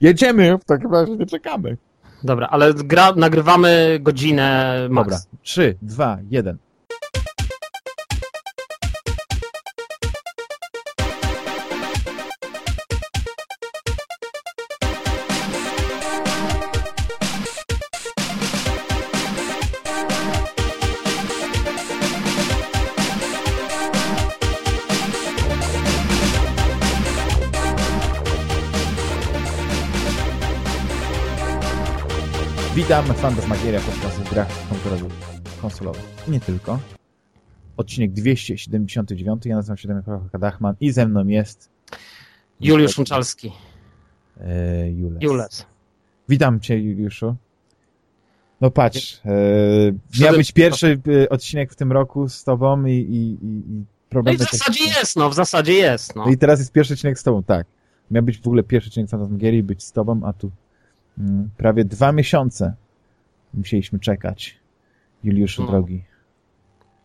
Jedziemy, w takim razie nie czekamy. Dobra, ale gra, nagrywamy godzinę max. Dobra, 3, 2, 1. Witam, Fantasmagieria, podcast w grach konsolowych. Nie tylko. Odcinek 279, ja nazywam się Damian Kadachman i ze mną jest... Juliusz Mczalski. E, Jules. Jules. Witam Cię, Juliuszu. No patrz, e, miał być pierwszy e, odcinek w tym roku z Tobą i, i, i, i No i w zasadzie jest, no, w zasadzie jest, no. No i teraz jest pierwszy odcinek z Tobą, tak. Miał być w ogóle pierwszy odcinek Fantasmagierii, być z Tobą, a tu prawie dwa miesiące musieliśmy czekać. Juliuszu, No. drogi.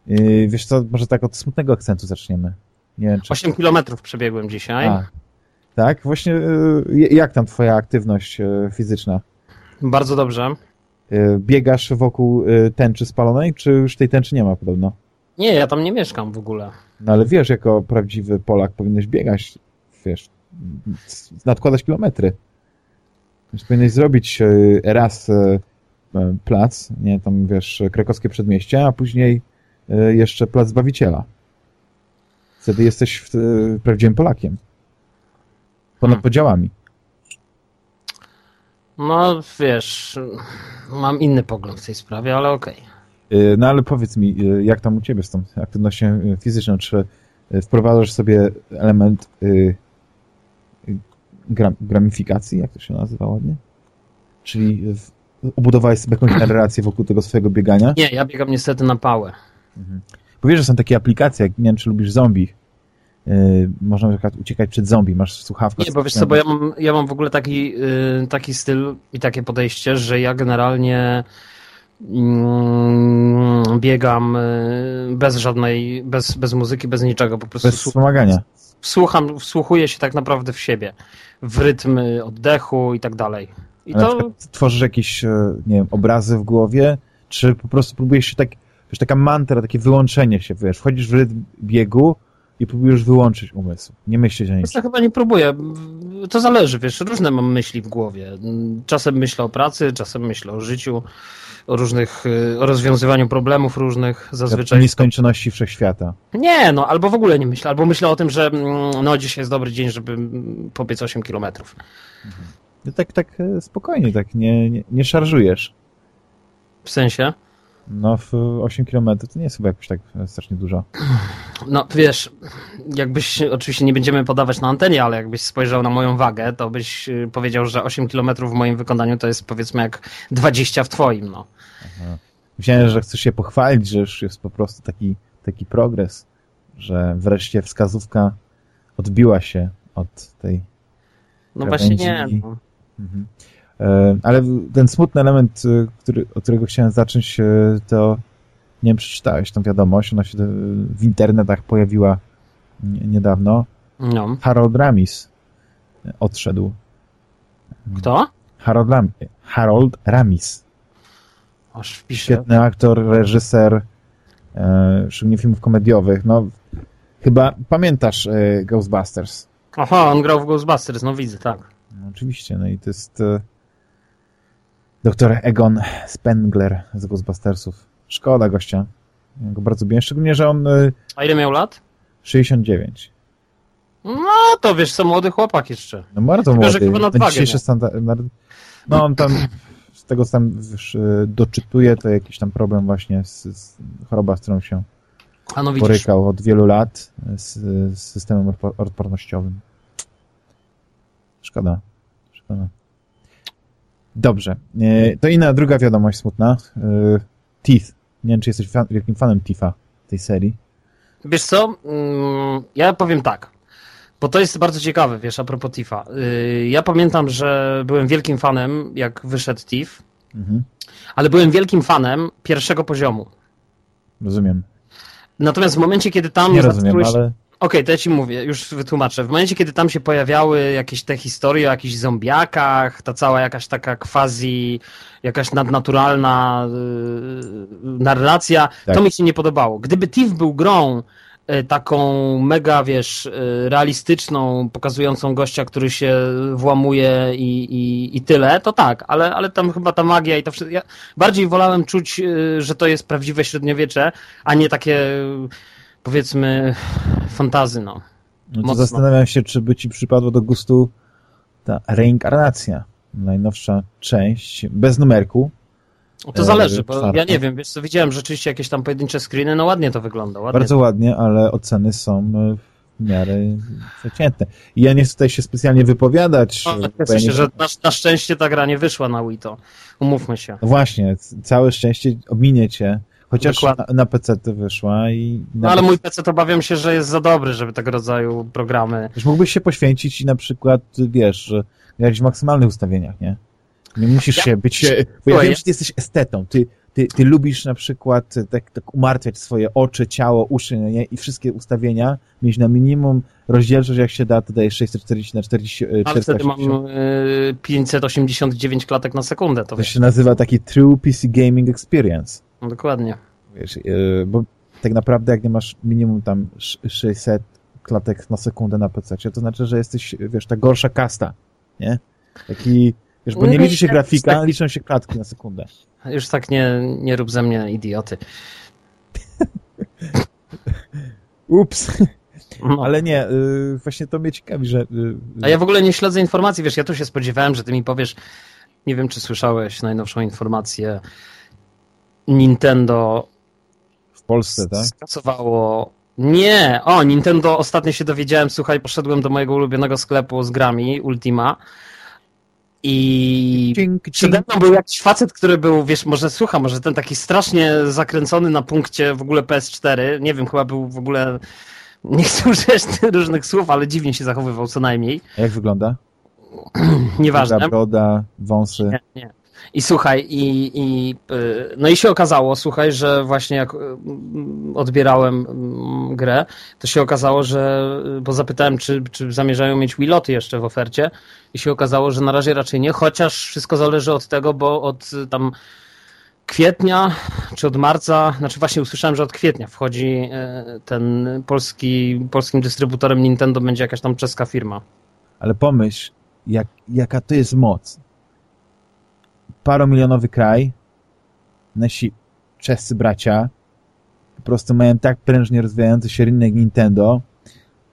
Yy, wiesz co, może tak od smutnego akcentu zaczniemy. Nie wiem, czy... 8 kilometrów przebiegłem dzisiaj. A, tak? Właśnie, yy, jak tam Twoja aktywność yy, fizyczna? Bardzo dobrze. Yy, biegasz wokół yy, tęczy spalonej, czy już tej tęczy nie ma podobno? Nie, ja tam nie mieszkam w ogóle. No ale wiesz, jako prawdziwy Polak powinieneś biegać, wiesz, nadkładać kilometry. Więc powinieneś zrobić e, raz e, e, plac, nie, tam wiesz, krakowskie przedmieście, a później jeszcze plac Zbawiciela. Wtedy jesteś w, prawdziwym Polakiem. Ponad Hmm. podziałami. No, wiesz, mam inny pogląd w tej sprawie, ale okej. E, No ale powiedz mi, jak tam u Ciebie z tą aktywnością fizyczną? Czy wprowadzasz sobie element e, gram, gramifikacji, jak to się nazywa ładnie? Czyli w, obudowałeś sobie jakąś narrację wokół tego swojego biegania? Nie, ja biegam niestety na pałę. Bo wiesz, że są takie aplikacje, jak nie wiem, czy lubisz zombie. Yy, można na przykład uciekać przed zombie, masz słuchawkę. Nie, bo wiesz co, bo ja mam, ja mam w ogóle taki, y, taki styl i takie podejście, że ja generalnie biegam y, bez żadnej, bez, bez muzyki, bez niczego, po prostu Bez wspomagania. słucham, wsłuchuję się tak naprawdę w siebie, w rytm y, oddechu i tak dalej. I to tworzysz jakieś, e, nie wiem, obrazy w głowie, czy po prostu próbujesz się tak, wiesz, taka mantra, takie wyłączenie się, wiesz, wchodzisz w rytm biegu i próbujesz wyłączyć umysł. Nie myśleć o niczym. to chyba nie próbuję. To zależy, wiesz, różne mam myśli w głowie. Czasem myślę o pracy, czasem myślę o życiu, o różnych, y, o rozwiązywaniu problemów różnych zazwyczaj. nieskończoności wszechświata. Nie, no, albo w ogóle nie myślę, albo myślę o tym, że mm, no dzisiaj jest dobry dzień, żeby pobiec 8 kilometrów. No tak, tak e, spokojnie, tak nie, nie, nie szarżujesz. W sensie? No w 8 km to nie jest chyba jakoś tak e, strasznie dużo. No wiesz, jakbyś, oczywiście nie będziemy podawać na antenie, ale jakbyś spojrzał na moją wagę, to byś y, powiedział, że 8 kilometrów w moim wykonaniu to jest powiedzmy jak 20 w twoim, no. Myślałem, że chcesz się pochwalić, że już jest po prostu taki, taki progres, że wreszcie wskazówka odbiła się od tej... No właśnie nie. No. Mhm. E, Ale ten smutny element, e, który, od którego chciałem zacząć, e, to nie wiem, przeczytałeś tą wiadomość, ona się w internetach pojawiła nie- niedawno. no. Harold Ramis odszedł. Kto? Harold, Harold Ramis. Aż wpiszę. Świetny aktor, reżyser, e, szczególnie filmów komediowych. No, chyba pamiętasz e, Ghostbusters. Aha, on grał w Ghostbusters, no widzę, tak. No, oczywiście, no i to jest e, doktor Egon Spengler z Ghostbustersów. Szkoda gościa. Ja go bardzo lubię, szczególnie, że on e, A ile miał lat? 69. No to wiesz, co młody chłopak jeszcze. No bardzo Tylko, że młody. chyba Na nadwagę dzisiejsze miał. standardy. No on tam, z tego co tam już e, doczytuje, to jakiś tam problem właśnie z, z choroba, z którą się A no borykał od wielu lat z, z systemem odpo- odpornościowym. Szkoda. Szkoda. Dobrze. E, To inna, druga wiadomość smutna. E, Teeth. Nie wiem, czy jesteś fan, wielkim fanem Tifa tej serii. Wiesz co? Mm, Ja powiem tak. Bo to jest bardzo ciekawe, wiesz, a propos Tifa. Yy, Ja pamiętam, że byłem wielkim fanem, jak wyszedł Tif, Mhm. ale byłem wielkim fanem pierwszego poziomu. Rozumiem. Natomiast w momencie, kiedy tam Nie rozumiem, ale okay, to ja ci mówię, już wytłumaczę. W momencie, kiedy tam się pojawiały jakieś te historie o jakichś zombiakach, ta cała jakaś taka quasi, jakaś nadnaturalna yy, narracja, tak. to mi się nie podobało. Gdyby Thief był grą taką mega, wiesz, yy, realistyczną, pokazującą gościa, który się włamuje i, i, i tyle, to tak, ale, ale tam chyba ta magia i to wszystko. Ja bardziej wolałem czuć, yy, że to jest prawdziwe średniowiecze, a nie takie powiedzmy fantazy, no. no to zastanawiam się, czy by ci przypadło do gustu ta reinkarnacja, najnowsza część, bez numerku. To zależy, bo ja nie wiem, wiesz co, widziałem rzeczywiście jakieś tam pojedyncze screeny, no ładnie to wygląda. Ładnie Bardzo to... ładnie, ale oceny są e, w miarę przeciętne. I ja nie chcę tutaj się specjalnie wypowiadać. No, w sensie, nie... że na, na, szczęście ta gra nie wyszła na Wii, to umówmy się. No właśnie, całe szczęście ominie cię Chociaż Dokładnie. na, na PC to wyszła i... No ale mój PC to obawiam się, że jest za dobry, żeby tego rodzaju programy... Wiesz, mógłbyś się poświęcić i na przykład, wiesz, grać w maksymalnych ustawieniach, nie? Nie musisz ja... się być... Bo ja wiem, że ty jesteś estetą, ty, ty, ty lubisz na przykład tak, tak umartwiać swoje oczy, ciało, uszy, no nie? I wszystkie ustawienia mieć na minimum rozdzielczość, jak się da, to daje 640 na 40 Ale wtedy mam y, 589 klatek na sekundę. To, to się nazywa taki True PC Gaming Experience. No, dokładnie. Wiesz, yy, bo tak naprawdę jak nie masz minimum tam 600 klatek na sekundę na PC, to znaczy, że jesteś, wiesz, ta gorsza kasta, nie? Taki, wiesz, bo nie liczy się grafika, liczą się klatki na sekundę. Już tak nie, nie rób ze mnie idioty. Ups. No. Ale nie, yy, właśnie to mnie ciekawi, że... Yy, A ja w ogóle nie śledzę informacji, wiesz, ja tu się spodziewałem, że ty mi powiesz, nie wiem, czy słyszałeś najnowszą informację, Nintendo w Polsce, tak? Skasowało. Nie! O, Nintendo ostatnio się dowiedziałem, słuchaj, poszedłem do mojego ulubionego sklepu z grami, Ultima. I dzięki, przede mną był jakiś facet, który był, wiesz, może słucha, może ten taki strasznie zakręcony na punkcie w ogóle PS4. Nie wiem, chyba był w ogóle. Nie chcę używać różnych słów, ale dziwnie się zachowywał co najmniej. A jak wygląda? Nieważne. Broda, wąsy. Nie, nie. I słuchaj, i, i, y, no i się okazało, słuchaj, że właśnie jak y, odbierałem mm, grę, to się okazało, że, bo zapytałem, czy, czy zamierzają mieć Wiloty jeszcze w ofercie i się okazało, że na razie raczej nie, chociaż wszystko zależy od tego, bo od tam kwietnia, czy od marca, znaczy właśnie usłyszałem, że od kwietnia wchodzi y, ten polski, polskim dystrybutorem Nintendo będzie jakaś tam czeska firma. Ale pomyśl, jak, jaka to jest moc paromilionowy kraj, nasi czescy bracia po prostu mają tak prężnie rozwijający się rynek Nintendo,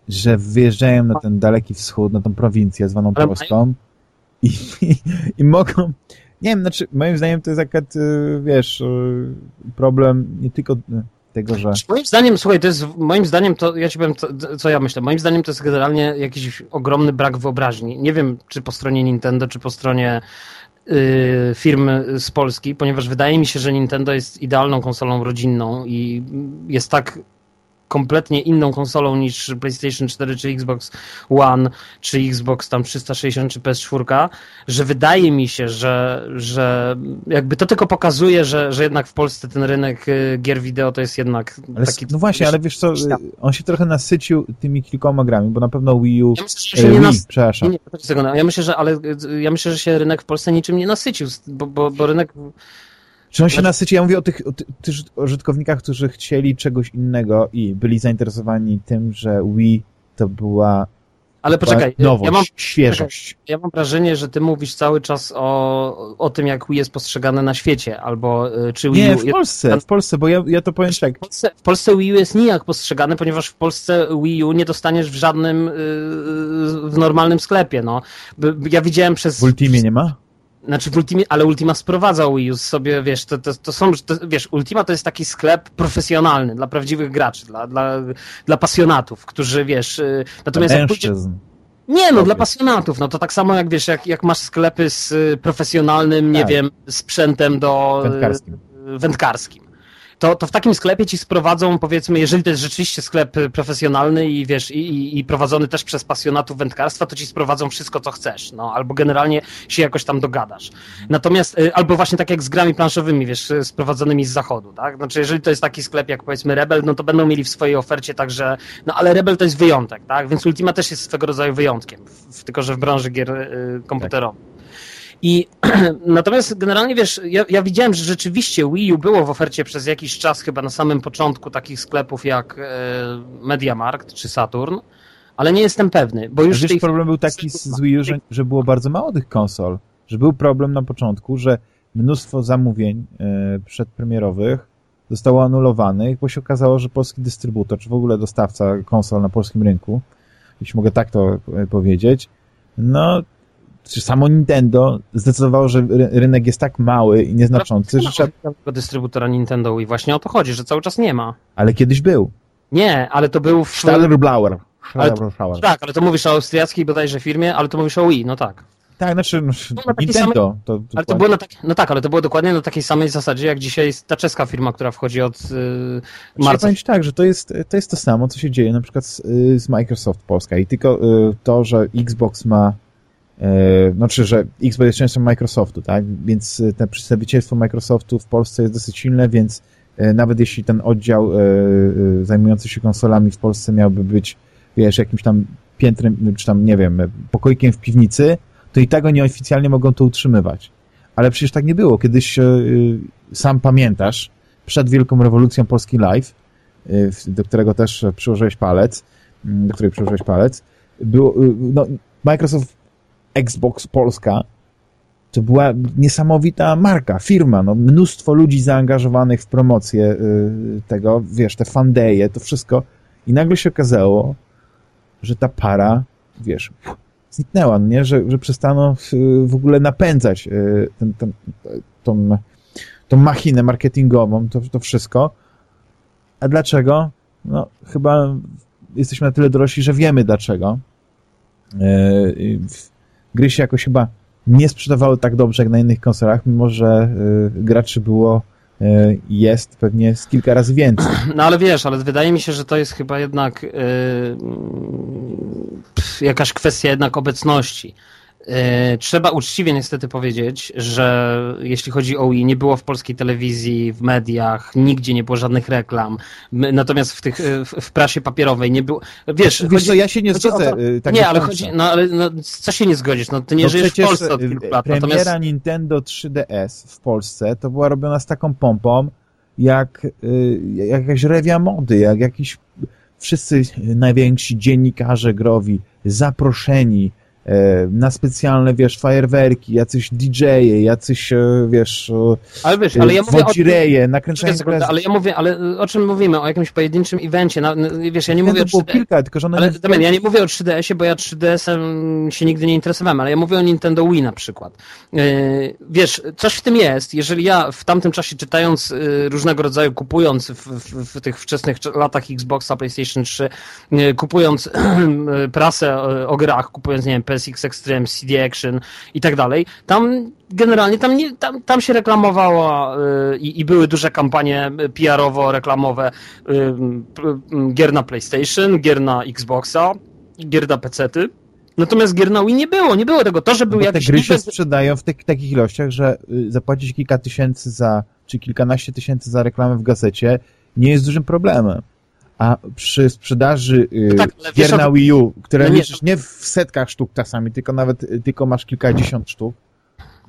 że wyjeżdżają na ten daleki wschód, na tą prowincję zwaną Polską. I, i, i mogą nie wiem, znaczy moim zdaniem to jest akurat, y, wiesz, y, problem nie tylko tego, że... Moim zdaniem, słuchaj, to jest, moim zdaniem to, ja ci powiem, co, co ja myślę, moim zdaniem to jest generalnie jakiś ogromny brak wyobraźni. Nie wiem, czy po stronie Nintendo, czy po stronie firm z Polski, ponieważ wydaje mi się, że Nintendo jest idealną konsolą rodzinną i jest tak kompletnie inną konsolą niż PlayStation 4 czy Xbox One czy Xbox tam 360 czy PS4, że wydaje mi się, że, że jakby to tylko pokazuje, że, że jednak w Polsce ten rynek y, gier wideo to jest jednak ale, taki... No właśnie, ale wiesz co, on się trochę nasycił tymi kilkoma grami, bo na pewno Wii U... Ja myślę, że się e, nie nas... przepraszam. Nie, nie, ja myślę, że, ale ja myślę, że się rynek w Polsce niczym nie nasycił, bo, bo, bo rynek czy on się nasyci? Ja mówię o tych, o tych użytkownikach, którzy chcieli czegoś innego i byli zainteresowani tym, że Wii to była ale poczekaj, nowość, ja mam, świeżość. ja mam wrażenie, że ty mówisz cały czas o, o tym, jak Wii jest postrzegane na świecie, albo y, czy Wii Nie, w Polsce, jest... w Polsce, bo ja, ja to powiem tak. W Polsce, w Polsce Wii U jest nijak postrzegane, ponieważ w Polsce Wii U nie dostaniesz w żadnym, y, w normalnym sklepie, no. Ja widziałem przez... W Ultimie nie ma? Znaczy w Ultimie, ale Ultima sprowadzał Wii U sobie, wiesz, to, to, to są, to, wiesz, Ultima to jest taki sklep profesjonalny dla prawdziwych graczy, dla, dla, dla pasjonatów, którzy, wiesz, y, natomiast pójdzie... Nie, no, dla pasjonatów, no to tak samo jak, wiesz, jak, jak masz sklepy z y, profesjonalnym, nie tak. wiem, sprzętem do... Wędkarskim. Y, wędkarskim to, to w takim sklepie ci sprowadzą, powiedzmy, jeżeli to jest rzeczywiście sklep profesjonalny i wiesz, i, i prowadzony też przez pasjonatów wędkarstwa, to ci sprowadzą wszystko, co chcesz, no, albo generalnie się jakoś tam dogadasz. Natomiast, y, albo właśnie tak jak z grami planszowymi, wiesz, sprowadzonymi z zachodu, tak? Znaczy, jeżeli to jest taki sklep jak powiedzmy Rebel, no to będą mieli w swojej ofercie także, no ale Rebel to jest wyjątek, tak? Więc Ultima też jest swego rodzaju wyjątkiem, tylko że w branży gier y, komputerowych. Tak. I natomiast generalnie wiesz, ja, ja, widziałem, że rzeczywiście Wii U było w ofercie przez jakiś czas, chyba na samym początku takich sklepów jak e, MediaMarkt czy Saturn, ale nie jestem pewny, bo już... Wiesz, tej... problem był taki z Wii U, że, że było bardzo mało tych konsol, że był problem na początku, że mnóstwo zamówień e, przedpremierowych zostało anulowanych, bo się okazało, że polski dystrybutor, czy w ogóle dostawca konsol na polskim rynku, jeśli mogę tak to e, powiedzieć, no samo Nintendo zdecydowało, że rynek jest tak mały i nieznaczący, że trzeba... dystrybutora Nintendo i właśnie o to chodzi, że cały czas nie ma. Ale kiedyś był. Nie, ale to był w... Staller-Blauer. Ale tak, ale to mówisz o austriackiej bodajże firmie, ale to mówisz o Wii, no tak. Tak, znaczy no, Nintendo. Samej... To, ale to było na tak... No tak, ale to było dokładnie na takiej samej zasadzie, jak dzisiaj ta czeska firma, która wchodzi od yy, marca. Powiem tak, że to jest, to jest to samo, co się dzieje na przykład z, z Microsoft Polska i tylko yy, to, że Xbox ma znaczy, że Xbox jest częścią Microsoftu, tak? Więc e, te przedstawicielstwo Microsoftu w Polsce jest dosyć silne, więc e, nawet jeśli ten oddział zajmujący się konsolami w Polsce miałby być, wiesz, jakimś tam piętrem, czy tam, nie wiem, pokoikiem w piwnicy, to i tak oni oficjalnie mogą to utrzymywać. Ale przecież tak nie było. Kiedyś sam pamiętasz, przed wielką rewolucją Polski Live, do którego też przyłożyłeś palec, do której przyłożyłeś palec, było, no, Microsoft Xbox Polska to była niesamowita marka, firma, no, mnóstwo ludzi zaangażowanych w promocję y, tego, wiesz, te fandeje, to wszystko i nagle się okazało, że ta para, wiesz, zniknęła, no nie? Że, że przestano y, w ogóle napędzać y, ten, ten, tą, tą machinę marketingową, to, to wszystko. A dlaczego? No, chyba jesteśmy na tyle dorośli, że wiemy dlaczego. Y, gry się jakoś chyba nie sprzedawały tak dobrze jak na innych konsolach, mimo że y, graczy było y, jest pewnie z kilka razy więcej. No ale wiesz, ale wydaje mi się, że to jest chyba jednak y, jakaś kwestia jednak obecności. E, trzeba uczciwie niestety powiedzieć, że jeśli chodzi o Wii, nie było w polskiej telewizji, w mediach, nigdzie nie było żadnych reklam. Natomiast w, tych, e, w prasie papierowej nie było. Wiesz, wiesz chodzi, co, ja się nie zgodzę. To, e, tak nie, ale chodzi. No ale no, co się nie zgodzisz? No ty nie no żyjesz w Polsce od kilku lat. Premiera natomiast... Nintendo 3DS w Polsce to była robiona z taką pompą, jak, jak jakaś rewia mody, jak jakiś wszyscy najwięksi dziennikarze growi, zaproszeni na specjalne, wiesz, fajerwerki, jacyś DJ-e, jacyś, e, wiesz, ale wiesz, ale ja nakręcają sekundę, Ale ja mówię, ale o czym mówimy? O jakimś pojedynczym evencie, na, wiesz, ja nie mówię o 3D... kilka, tylko że one ale, nie... ja nie mówię o 3DS-ie, bo ja 3DS-em się nigdy nie interesowałem, ale ja mówię o Nintendo Wii na przykład. E, wiesz, coś w tym jest, jeżeli ja w tamtym czasie czytając różnego rodzaju, kupując w, w, w tych wczesnych latach Xboxa, PlayStation 3, kupując prasę o grach, kupując, nie wiem, PSX Extreme, CD Action i tak dalej, tam generalnie tam, nie, tam, tam się reklamowało yy, i były duże kampanie PR-owo-reklamowe yy, yy, gier na PlayStation, gier na Xboxa, gier na PC-ty. Natomiast gier na Wii nie było, nie było tego. To, że był no jakiś... Te gry się sprzedają w tych, takich ilościach, że y, zapłacić kilka tysięcy za, czy kilkanaście tysięcy za reklamę w gazecie nie jest dużym problemem a przy sprzedaży y, no tak, gier na Wii U, które no nie, liczysz nie w setkach sztuk czasami, tylko nawet tylko masz kilkadziesiąt sztuk,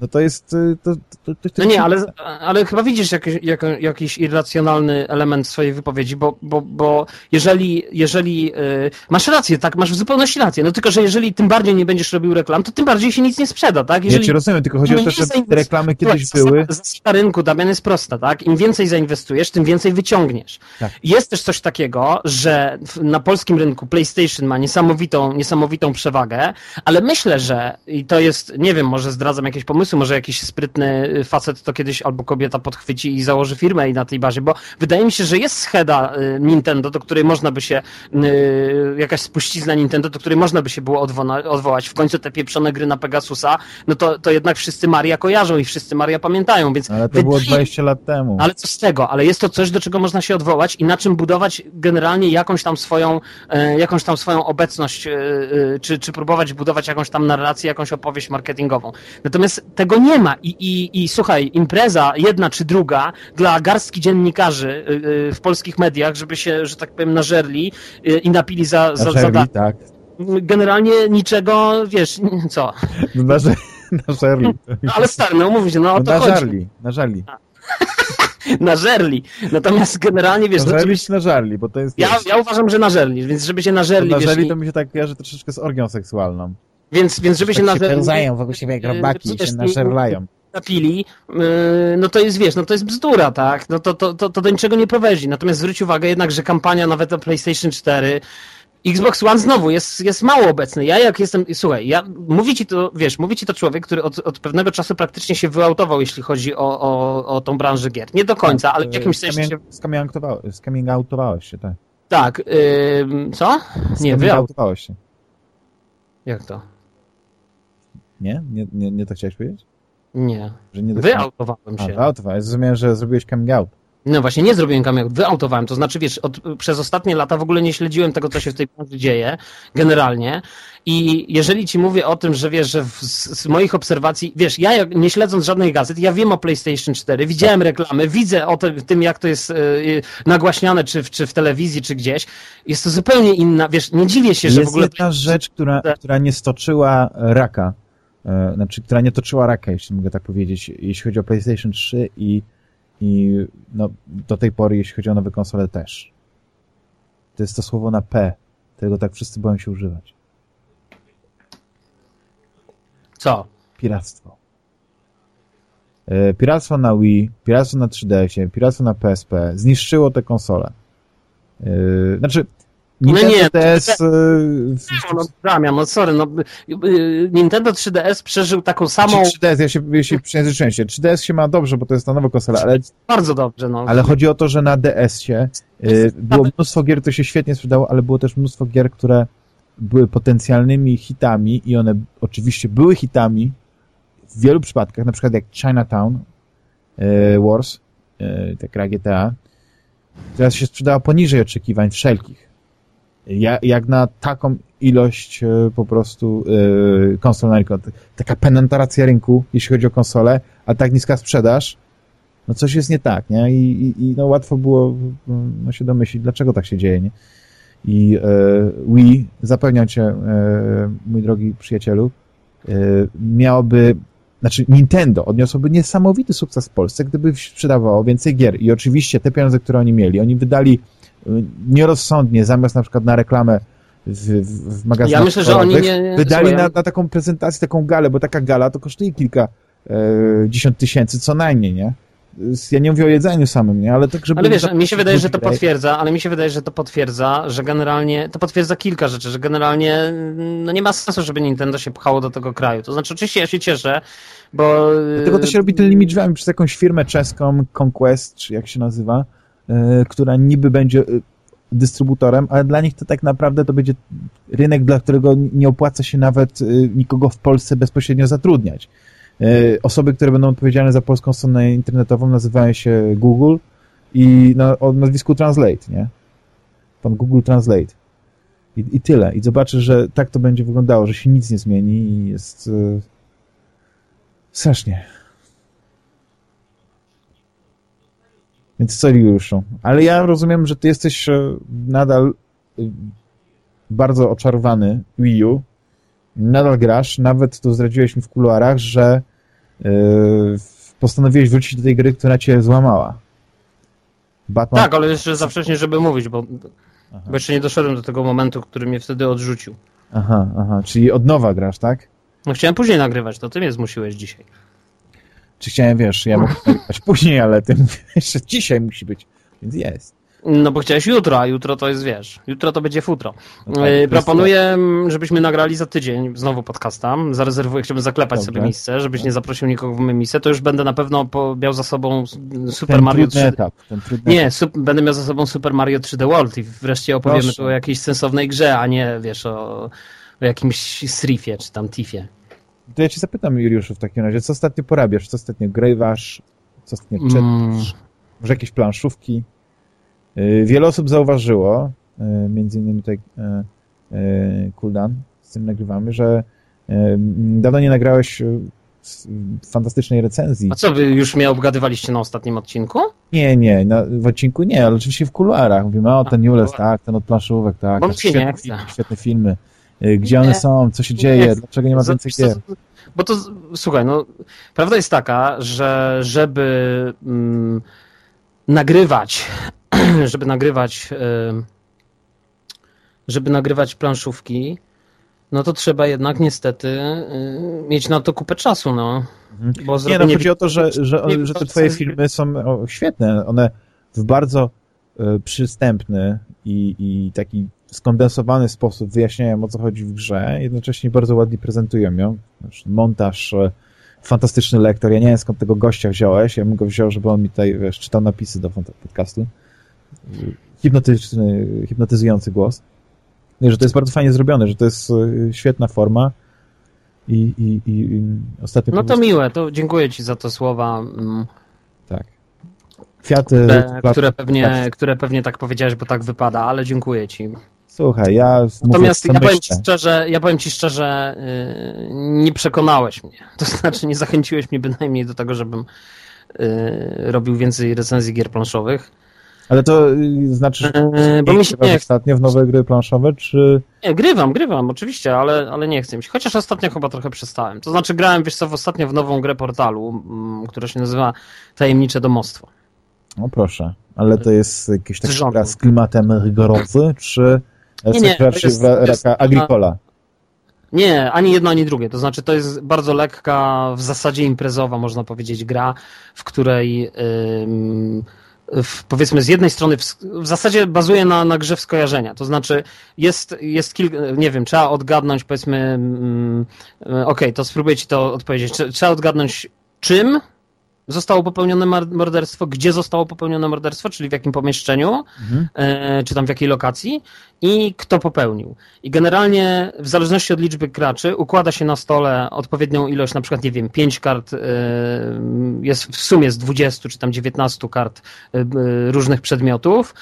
no to jest... Y, to, to, to, no nie, ale, ale chyba widzisz jak, jak, jakiś irracjonalny element swojej wypowiedzi, bo, bo, bo jeżeli, jeżeli yy, masz rację, tak, masz w zupełności rację, no tylko, że jeżeli tym bardziej nie będziesz robił reklam, to tym bardziej się nic nie sprzeda, tak? Jeżeli, ja cię rozumiem, tylko chodzi o to, że te reklamy kiedyś były... Zasada rynku, Damian, jest prosta, tak? Im więcej zainwestujesz, tym więcej wyciągniesz. Tak. Jest też coś takiego, że na polskim rynku PlayStation ma niesamowitą, niesamowitą przewagę, ale myślę, że i to jest, nie wiem, może zdradzam jakieś pomysły, pomysły, może jakiś sprytny facet to kiedyś albo kobieta podchwyci i założy firmę i na tej bazie, bo wydaje mi się, że jest scheda y, Nintendo, do której można by się, y, jakaś spuścizna Nintendo, do której można by się było odwołać. W końcu te pieprzone gry na Pegasusa, no to, to jednak wszyscy Maria kojarzą i wszyscy Maria pamiętają, więc... Ale to wydaje... było 20 lat temu. Ale co z tego? Ale jest to coś, do czego można się odwołać i na czym budować generalnie jakąś tam swoją, e, jakąś tam swoją obecność, e, e, czy, czy próbować budować jakąś tam narrację, jakąś opowieść marketingową. Natomiast tego nie ma i, i, i słuchaj, impreza jedna czy druga dla garstki dziennikarzy w polskich mediach, żeby się, że tak powiem, nażerli i napili za, za, nażerli, za tak. Generalnie niczego, wiesz, co? No, nażerli. nażerli. No, ale stary, no mówię, no o no, to nażerli, chodzi. Nażerli, nażerli. Natomiast generalnie, wiesz... No, nażerli, bo to jest... Ja, ja uważam, że nażerli, więc żeby się nażerli... To nażerli wiesz, to mi się tak kojarzy troszeczkę z orgią seksualną. Więc, więc żeby tak się nażerli... pełzają wokół siebie jak robaki i się nażerlają napili, yy, no to jest, wiesz, no to jest bzdura, tak? No to, to, to, to do niczego nie prowadzi. Natomiast zwróć uwagę jednak, że kampania nawet o PlayStation 4 Xbox One znowu jest, jest mało obecny. Ja jak jestem, słuchaj, ja, mówi ci to, wiesz, mówi ci to człowiek, który od, od pewnego czasu praktycznie się wyautował, jeśli chodzi o, o, o tą branżę gier. Nie do końca, tak, ale w jakimś sensie... Scoming outowałeś się, tak. Tak, yy, co? Nie, wyautowałeś się. Jak to? Nie? Nie, nie, nie to chciałeś powiedzieć? Nie. Że nie Wyautowałem się. A, wyautowałeś. Zrozumiałem, że zrobiłeś coming out. No właśnie, nie zrobiłem cameo, wyautowałem. To znaczy, wiesz, od, przez ostatnie lata w ogóle nie śledziłem tego, co się w tej branży dzieje, generalnie. I jeżeli ci mówię o tym, że wiesz, że w, z, moich obserwacji, wiesz, ja nie śledząc żadnej gazet, ja wiem o PlayStation 4, widziałem tak. reklamy, widzę o tym, jak to jest yy, nagłaśniane, czy, czy w telewizji, czy gdzieś. Jest to zupełnie inna, wiesz, nie dziwię się, jest że w ogóle... Jest jedna rzecz, która, która nie stoczyła raka, znaczy, która nie toczyła raka, jeśli mogę tak powiedzieć, jeśli chodzi o PlayStation 3 i i no, do tej pory, jeśli chodzi o nowe konsole, też. To jest to słowo na P, którego tak wszyscy boją się używać. Co? Piractwo. E, piractwo na Wii, piractwo na 3DS-ie, piractwo na PSP zniszczyło te konsole. E, znaczy, Nintendo no nie, DS... No, Damian, no sorry, no, Nintendo 3DS przeżył taką samą... 3DS, znaczy, ja się, ja się przejęzyczyłem się. 3DS się ma dobrze, bo to jest ta nowa konsola, ale... Bardzo dobrze, no. Ale chodzi o to, że na DS-ie y, było mnóstwo gier, które się świetnie sprzedało, ale było też mnóstwo gier, które były potencjalnymi hitami i one oczywiście były hitami w wielu przypadkach, na przykład jak Chinatown y, Wars, y, ta gra GTA, teraz się sprzedała poniżej oczekiwań wszelkich jak na taką ilość e, po prostu e, konsol na rynku. Taka penetracja rynku, jeśli chodzi o konsole, a tak niska sprzedaż, no coś jest nie tak, nie? I, i, i no łatwo było no, się domyślić, dlaczego tak się dzieje, nie? I e, Wii, zapewniam cię, e, mój drogi przyjacielu, miałoby, znaczy Nintendo odniosłoby niesamowity sukces w Polsce, gdyby sprzedawało więcej gier. I oczywiście te pieniądze, które oni mieli, oni wydali nierozsądnie, zamiast na przykład na reklamę w, w magazynach Ja myślę, że oni nie... Wydali na, na, taką prezentację, taką galę, bo taka gala to kosztuje kilka e, dziesiąt tysięcy co najmniej, nie? Ja nie mówię o jedzeniu samym, nie? Ale tak, żeby... Ale wiesz, mi się wydaje, że to potwierdza, ale mi się wydaje, że to potwierdza, że generalnie, to potwierdza kilka rzeczy, że generalnie no nie ma sensu, żeby Nintendo się pchało do tego kraju. To znaczy, oczywiście ja się cieszę, bo... Dlatego to się robi tymi drzwiami przez jakąś firmę czeską, Conquest, czy jak się nazywa, która niby będzie e, dystrybutorem, ale dla nich to tak naprawdę to będzie rynek, dla którego nie opłaca się nawet e, nikogo w Polsce bezpośrednio zatrudniać. Osoby, które będą odpowiedzialne za polską stronę internetową nazywają się Google i na, o nazwisku Translate, nie? Pan Google Translate. I, I tyle. I zobaczysz, że tak to będzie wyglądało, że się nic nie zmieni i jest strasznie. Więc co, Juliuszu? Ale ja rozumiem, że ty jesteś e, nadal e, bardzo oczarowany Wii U. Nadal grasz, nawet to zdradziłeś mi w kuluarach, że yy, postanowiłeś wrócić do tej gry, która cię złamała. Batman... Tak, ale jeszcze za wcześnie, żeby mówić, bo, bo jeszcze nie doszedłem do tego momentu, który mnie wtedy odrzucił. Aha, aha, czyli od nowa grasz, tak? No chciałem później nagrywać, to ty mnie zmusiłeś dzisiaj. Czy chciałem, wiesz, ja mogę później, ale ty mówisz, że dzisiaj musi być, więc jest. No bo chciałeś jutro, a jutro to jest, wiesz, jutro to będzie futro. No tak, Yy, to jest Proponuję, żebyśmy nagrali za tydzień znowu podcasta. Zarezerwuję, chciałbym zaklepać sobie miejsce, żebyś nie zaprosił nikogo w moje miejsce. To już będę na pewno miał za sobą Super ten Mario trudny 3D. etap. Ten trudny Nie, będę miał za sobą Super Mario 3D World i wreszcie opowiemy Proszę. tu o jakiejś sensownej grze, a nie, wiesz, o, o jakimś Srifie czy tam Tifie. To ja cię zapytam, Juliuszu, w takim razie, co ostatnio porabiasz? Co ostatnio grywasz? Co ostatnio Mm. czytasz? Może jakieś planszówki? Yy, Wiele osób zauważyło, yy, między innymi tutaj yy, Kuldan, z tym nagrywamy, że yy, dawno nie nagrałeś s- fantastycznej recenzji. A co, wy już mnie obgadywaliście na ostatnim odcinku? Nie, nie, na, w odcinku nie, ale oczywiście w kuluarach. Mówimy, o, ten Jules, tak, ten od planszówek, tak. Nie świetne, chce. świetne filmy. Yy, Gdzie one Nie. są? Co się Nie dzieje? chcę. Dlaczego nie ma więcej gier? Bo to, słuchaj, no, prawda jest taka, że żeby mm, nagrywać, żeby nagrywać, em, żeby nagrywać planszówki, no to trzeba jednak niestety y, mieć na to kupę czasu, no. Mhm. Bo Nie, no chodzi o to, że, że, nie- że te twoje filmy są o, świetne. One w bardzo przystępny i, i taki skondensowany sposób wyjaśniają, o co chodzi w grze, jednocześnie bardzo ładnie prezentują ją. Znaczy, Montaż, e, fantastyczny lektor. Ja nie wiem, skąd tego gościa wziąłeś. Ja bym go wziął, żeby on mi tutaj wiesz, czytał napisy do podcastu. Hipnotyczny, hipnotyzujący głos. No że to jest bardzo fajnie zrobione, że to jest e, świetna forma. I, i, i, i ostatnio No to prostu- miłe, to dziękuję ci za te słowa, mm, Tak. Kwiaty, które, które, pewnie, które pewnie tak powiedziałeś, bo tak wypada, ale dziękuję ci. Słuchaj, ja Natomiast mówię, ja powiem ci myślę. szczerze, ja powiem ci szczerze, yy, nie przekonałeś mnie. To znaczy nie zachęciłeś mnie bynajmniej do tego, żebym yy, robił więcej recenzji gier planszowych. Ale to y, znaczy, że bo mi się nie ostatnio w nowe gry planszowe, czy... Nie, grywam, grywam, oczywiście, ale, ale nie chcę mi się. Chociaż ostatnio chyba trochę przestałem. To znaczy grałem, wiesz co, w ostatnio w nową grę portalu, mm, która się nazywa Tajemnicze Domostwo. No proszę, ale to jest jakaś taka rządu. gra z klimatem rygorowy, czy Nie, nie, to jest- taka agricola? Nie, ani jedno, ani drugie. To znaczy, to jest bardzo lekka, w zasadzie imprezowa, można powiedzieć, gra, w której ym, w, powiedzmy z jednej strony w, w zasadzie bazuje na, na grze w skojarzenia. To znaczy, jest, jest kilka, nie wiem, trzeba odgadnąć, powiedzmy, mm, y, okej, to spróbuję ci to odpowiedzieć. Trze- Trzeba odgadnąć, czym zostało popełnione morderstwo, gdzie zostało popełnione morderstwo, czyli w jakim pomieszczeniu, Mhm. e, czy tam w jakiej lokacji i kto popełnił. I generalnie w zależności od liczby graczy układa się na stole odpowiednią ilość, na przykład, nie wiem, 5 kart, e, jest w sumie z 20 czy tam 19 kart e, różnych przedmiotów,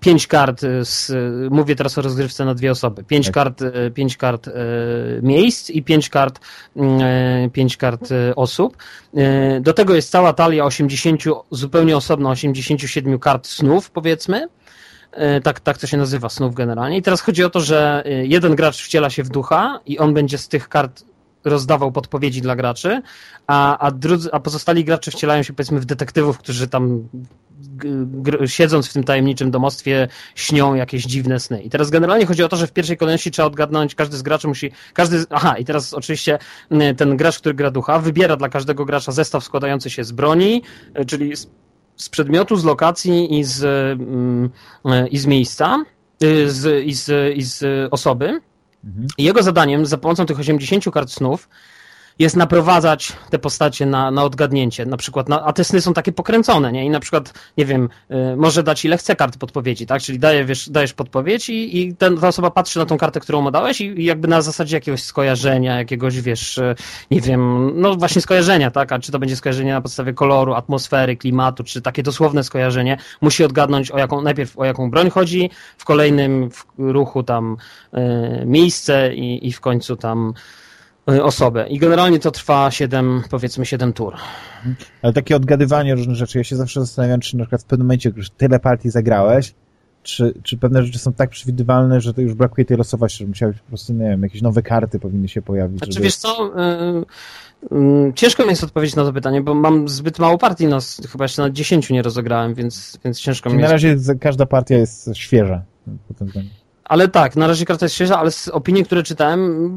5 kart z, mówię teraz o rozgrywce na dwie osoby, 5 Tak. kart, e, pięć kart miejsc i 5 kart, mm, e, pięć kart osób. E, Do tego jest cała talia 80, zupełnie osobna 87 kart snów, powiedzmy. E, Tak, tak to się nazywa, snów generalnie. I teraz chodzi o to, że e, jeden gracz wciela się w ducha i on będzie z tych kart rozdawał podpowiedzi dla graczy, a, a, drudzy, a pozostali gracze wcielają się powiedzmy w detektywów, którzy tam siedząc w tym tajemniczym domostwie śnią jakieś dziwne sny. I teraz generalnie chodzi o to, że w pierwszej kolejności trzeba odgadnąć, każdy z graczy musi, każdy, z- aha i teraz oczywiście ten gracz, który gra ducha, wybiera dla każdego gracza zestaw składający się z broni, e, czyli z, z przedmiotu, z lokacji i z, e, i z miejsca, y, z, i, z, i z osoby. Mhm. I jego zadaniem za pomocą tych 80 kart snów jest naprowadzać te postacie na, na odgadnięcie. Na przykład, na, a te sny są takie pokręcone, nie? I na przykład, nie wiem, y, może dać ile chce kart podpowiedzi, tak? Czyli daje, wiesz, dajesz podpowiedź i, i ten, ta osoba patrzy na tą kartę, którą mu dałeś i, i jakby na zasadzie jakiegoś skojarzenia, jakiegoś, wiesz, y, nie wiem, no właśnie skojarzenia, tak? A czy to będzie skojarzenie na podstawie koloru, atmosfery, klimatu, czy takie dosłowne skojarzenie, musi odgadnąć o jaką, najpierw o jaką broń chodzi, w kolejnym w ruchu tam y, miejsce i, i w końcu tam osobę. I generalnie to trwa 7, powiedzmy 7 tur. Ale takie odgadywanie różnych rzeczy, ja się zawsze zastanawiam, czy na przykład w pewnym momencie, już tyle partii zagrałeś, czy, czy pewne rzeczy są tak przewidywalne, że to już brakuje tej losowości, że musiałeś po prostu, nie wiem, jakieś nowe karty powinny się pojawić. Znaczy żeby... wiesz co, y, y, ciężko mi jest odpowiedzieć na to pytanie, bo mam zbyt mało partii, no, chyba jeszcze na 10 nie rozegrałem, więc, więc ciężko mi Czyli na jest. razie za- każda partia jest świeża. pod tym względem. Ale tak, na razie karta jest świeża, ale z opinii, które czytałem,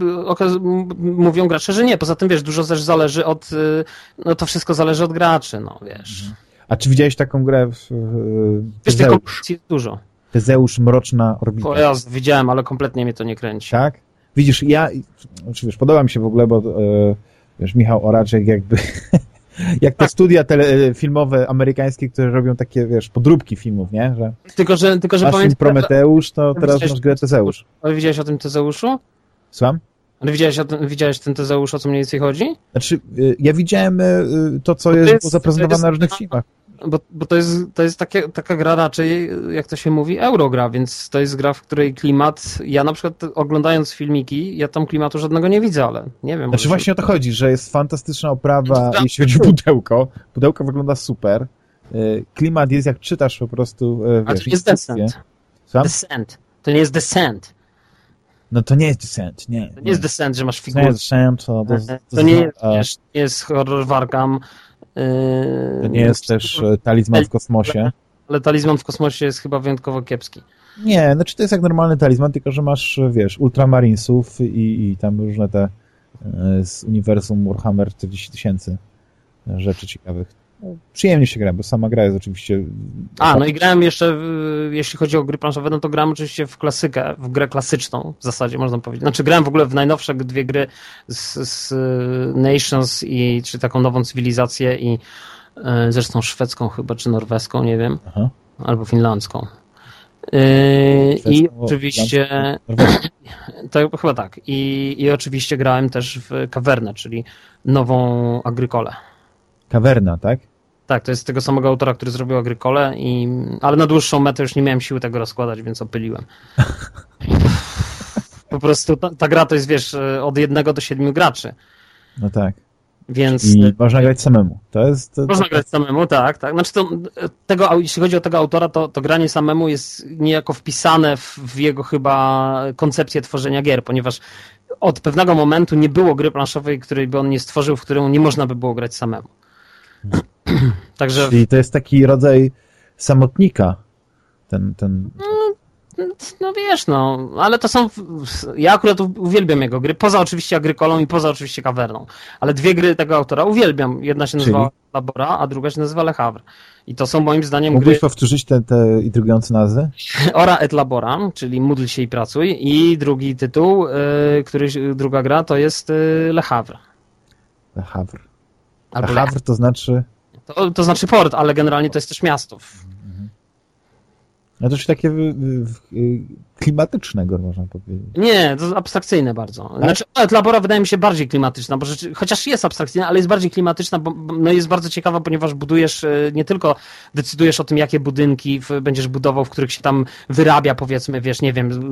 mówią gracze, że nie. Poza tym, wiesz, dużo też zależy od, y, no to wszystko zależy od graczy, no wiesz. A czy widziałeś taką grę w, Wiesz, kompozycji jest dużo. Tezeusz Mroczna Orbita. O, ja widziałem, ale kompletnie mnie to nie kręci. Tak? Widzisz, ja, znaczy wiesz, podoba mi się w ogóle, bo e, wiesz, Michał Oraczek jakby, jak te Tak. studia tele, filmowe amerykańskie, które robią takie, wiesz, podróbki filmów, nie? Że Tylko, że, tylko, że masz film pamiętam... Prometeusz, to teraz widziałeś- masz grę Tezeusz. Ale widziałeś o tym Tezeuszu? Słucham? Ale widziałeś, tym, widziałeś ten Tezeusz, o co mniej więcej chodzi? Znaczy, y, ja widziałem y, to, co jest, jest- zaprezentowane to na różnych filmach. Bo, bo to jest, to jest takie, taka gra raczej, jak to się mówi, eurogra, więc to jest gra, w której klimat, ja na przykład oglądając filmiki, ja tam klimatu żadnego nie widzę, ale nie wiem. Znaczy właśnie o to chodzi, że jest fantastyczna oprawa, Znaczy, jeśli chodzi o pudełko. Pudełko wygląda super. Y, Klimat jest jak czytasz po prostu, y, A wiesz, to jest. Descent. Descent. To nie jest Descent. No to nie jest Descent, nie. To nie jest Descent, że masz To nie figurę. jest Descent, to, to, To, to, nie, jest, wiesz, nie jest horror Warkam. Yy, to nie jest też e, talizman w kosmosie. Ale talizman w kosmosie jest chyba wyjątkowo kiepski. Nie, znaczy to jest jak normalny talizman, tylko że masz, wiesz, ultramarinesów i, i tam różne te e, z uniwersum Warhammer 40 tysięcy rzeczy ciekawych. Przyjemnie się gra, bo sama gra jest oczywiście... A, no i grałem jeszcze, w- jeśli chodzi o gry planszowe, no to grałem oczywiście w klasykę, w grę klasyczną w zasadzie, można powiedzieć. Znaczy grałem w ogóle w najnowsze dwie gry z, z y, Nations i czy taką nową cywilizację i e, zresztą szwedzką chyba, czy norweską, nie wiem, Aha. albo finlandzką. Yy, I oczywiście, to chyba tak, i, i oczywiście grałem też w Kawernę, czyli nową Agrykolę. Kawerna, tak? Tak, to jest tego samego autora, który zrobił Agrykole, i... ale na dłuższą metę już nie miałem siły tego rozkładać, więc opyliłem. Po prostu ta, ta gra to jest, wiesz, od jednego do siedmiu graczy, No tak. więc I można grać samemu. To jest... To, można to, grać samemu, tak, tak. Znaczy to, tego, jeśli chodzi o tego autora, to, to granie samemu jest niejako wpisane w, w jego chyba koncepcję tworzenia gier, ponieważ od pewnego momentu nie było gry planszowej, której by on nie stworzył, w którą nie można by było grać samemu. Także Czyli to jest taki rodzaj samotnika. Ten, ten... No wiesz, no, ale to są. Ja akurat uwielbiam jego gry, poza oczywiście Agrykolą i poza oczywiście Kawerną. Ale dwie gry tego autora uwielbiam. Jedna się nazywa Czyli? Labora, a druga się nazywa Le Havre. I to są moim zdaniem Mógłbyś gry powtórzyć te, te intrygujące nazwy? Ora et Labora, czyli Módl się i pracuj. I drugi tytuł, y, który, druga gra to jest y, Le Havre. Le Havre. Albo Le Havre to znaczy... to, to znaczy port, ale generalnie to jest też miasto. No to już takie klimatycznego, można powiedzieć. Nie, to abstrakcyjne bardzo. Znaczy, et Labora wydaje mi się bardziej klimatyczna, bo rzeczy, chociaż jest abstrakcyjna, ale jest bardziej klimatyczna, bo no jest bardzo ciekawa, ponieważ budujesz, e, nie tylko decydujesz o tym, jakie budynki będziesz budował, w których się tam wyrabia, powiedzmy, wiesz, nie wiem,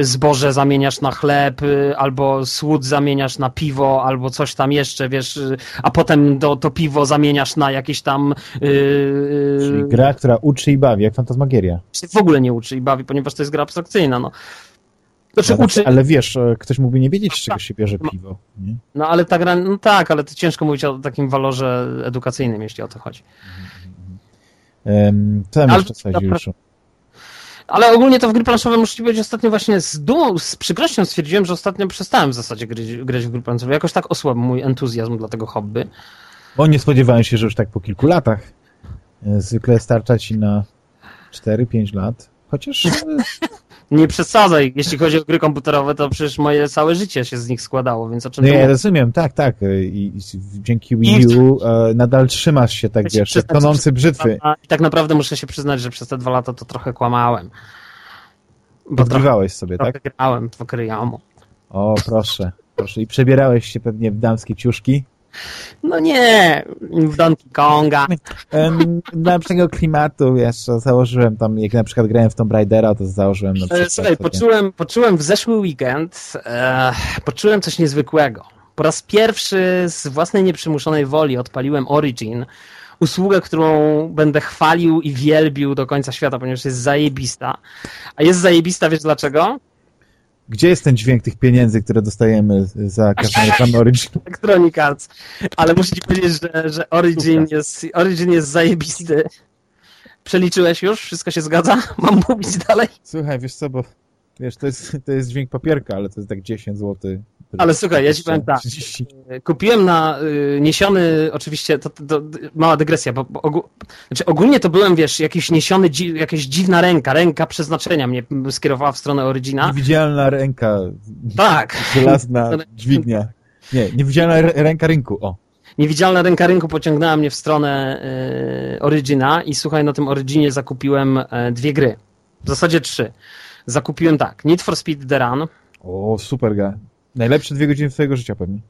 zboże zamieniasz na chleb, y, albo słód zamieniasz na piwo, albo coś tam jeszcze, wiesz, y, a potem do, to piwo zamieniasz na jakieś tam... Yy, Czyli gra, która uczy i bawi, jak Fantasmagieria. w ogóle nie uczy i bawi, ponieważ to jest gra abstrakcyjna, no. Znaczy No, uczy, Ale wiesz, e, ktoś mógłby nie wiedzieć, z czego się bierze piwo. Nie? No ale ta gra, no tak, ale to ciężko mówić o takim walorze edukacyjnym, jeśli o to chodzi. Em, Co tam Ale- jeszcze? Ale ogólnie to w gry planszowe muszę ci powiedzieć ostatnio właśnie z dumą, z przykrością stwierdziłem, że ostatnio przestałem w zasadzie grać, grać w gry planszowe. Jakoś tak osłabł mój entuzjazm dla tego hobby. Bo nie spodziewałem się, że już tak po kilku latach. E, Zwykle starcza ci na 4-5 lat. Chociaż e, Nie przesadzaj, jeśli chodzi o gry komputerowe, to przecież moje całe życie się z nich składało, więc o czym ja mówię? rozumiem, tak, tak. e, I, i dzięki Wii U e, nadal trzymasz się tak, Ja wiesz, przyznać, tonący brzytwy. I tak naprawdę muszę się przyznać, że przez te dwa lata to trochę kłamałem. Bo trochę, Podgrywałeś sobie, tak? trochę grałem w. O, proszę, proszę. I przebierałeś się pewnie w damskie ciuszki. No nie, w Donkey Konga. Dla lepszego klimatu, wiesz, założyłem tam, jak na przykład grałem w Tomb Raidera, to założyłem na przykład Słuchaj, poczułem, poczułem w zeszły weekend, e, poczułem coś niezwykłego. Po raz pierwszy z własnej nieprzymuszonej woli odpaliłem Origin, usługę, którą będę chwalił i wielbił do końca świata, ponieważ jest zajebista. A jest zajebista, wiesz dlaczego? Gdzie jest ten dźwięk tych pieniędzy, które dostajemy za każdą reklamę Origin? Electronic Arts. Ale muszę ci powiedzieć, że, że Origin, jest, Origin jest zajebisty. Przeliczyłeś już? Wszystko się zgadza? Mam mówić dalej? Słuchaj, wiesz co, bo Wiesz, to jest, to jest dźwięk papierka, ale to jest tak 10 zł. Ale słuchaj, ja ci powiem tak. 30. Kupiłem na y, niesiony, oczywiście, to, to, to mała dygresja, bo, bo znaczy ogólnie to byłem, wiesz, jakiś niesiony, dzi jakaś dziwna ręka, ręka przeznaczenia mnie skierowała w stronę Origina. Niewidzialna ręka. Tak. Żelazna dźwignia. Nie, niewidzialna ręka rynku, o. Niewidzialna ręka rynku pociągnęła mnie w stronę y, Origina i słuchaj, na tym Originie zakupiłem y, dwie gry. W zasadzie trzy. Zakupiłem tak, Need for Speed The Run. O, super gra. Najlepsze dwie godziny twojego życia pewnie.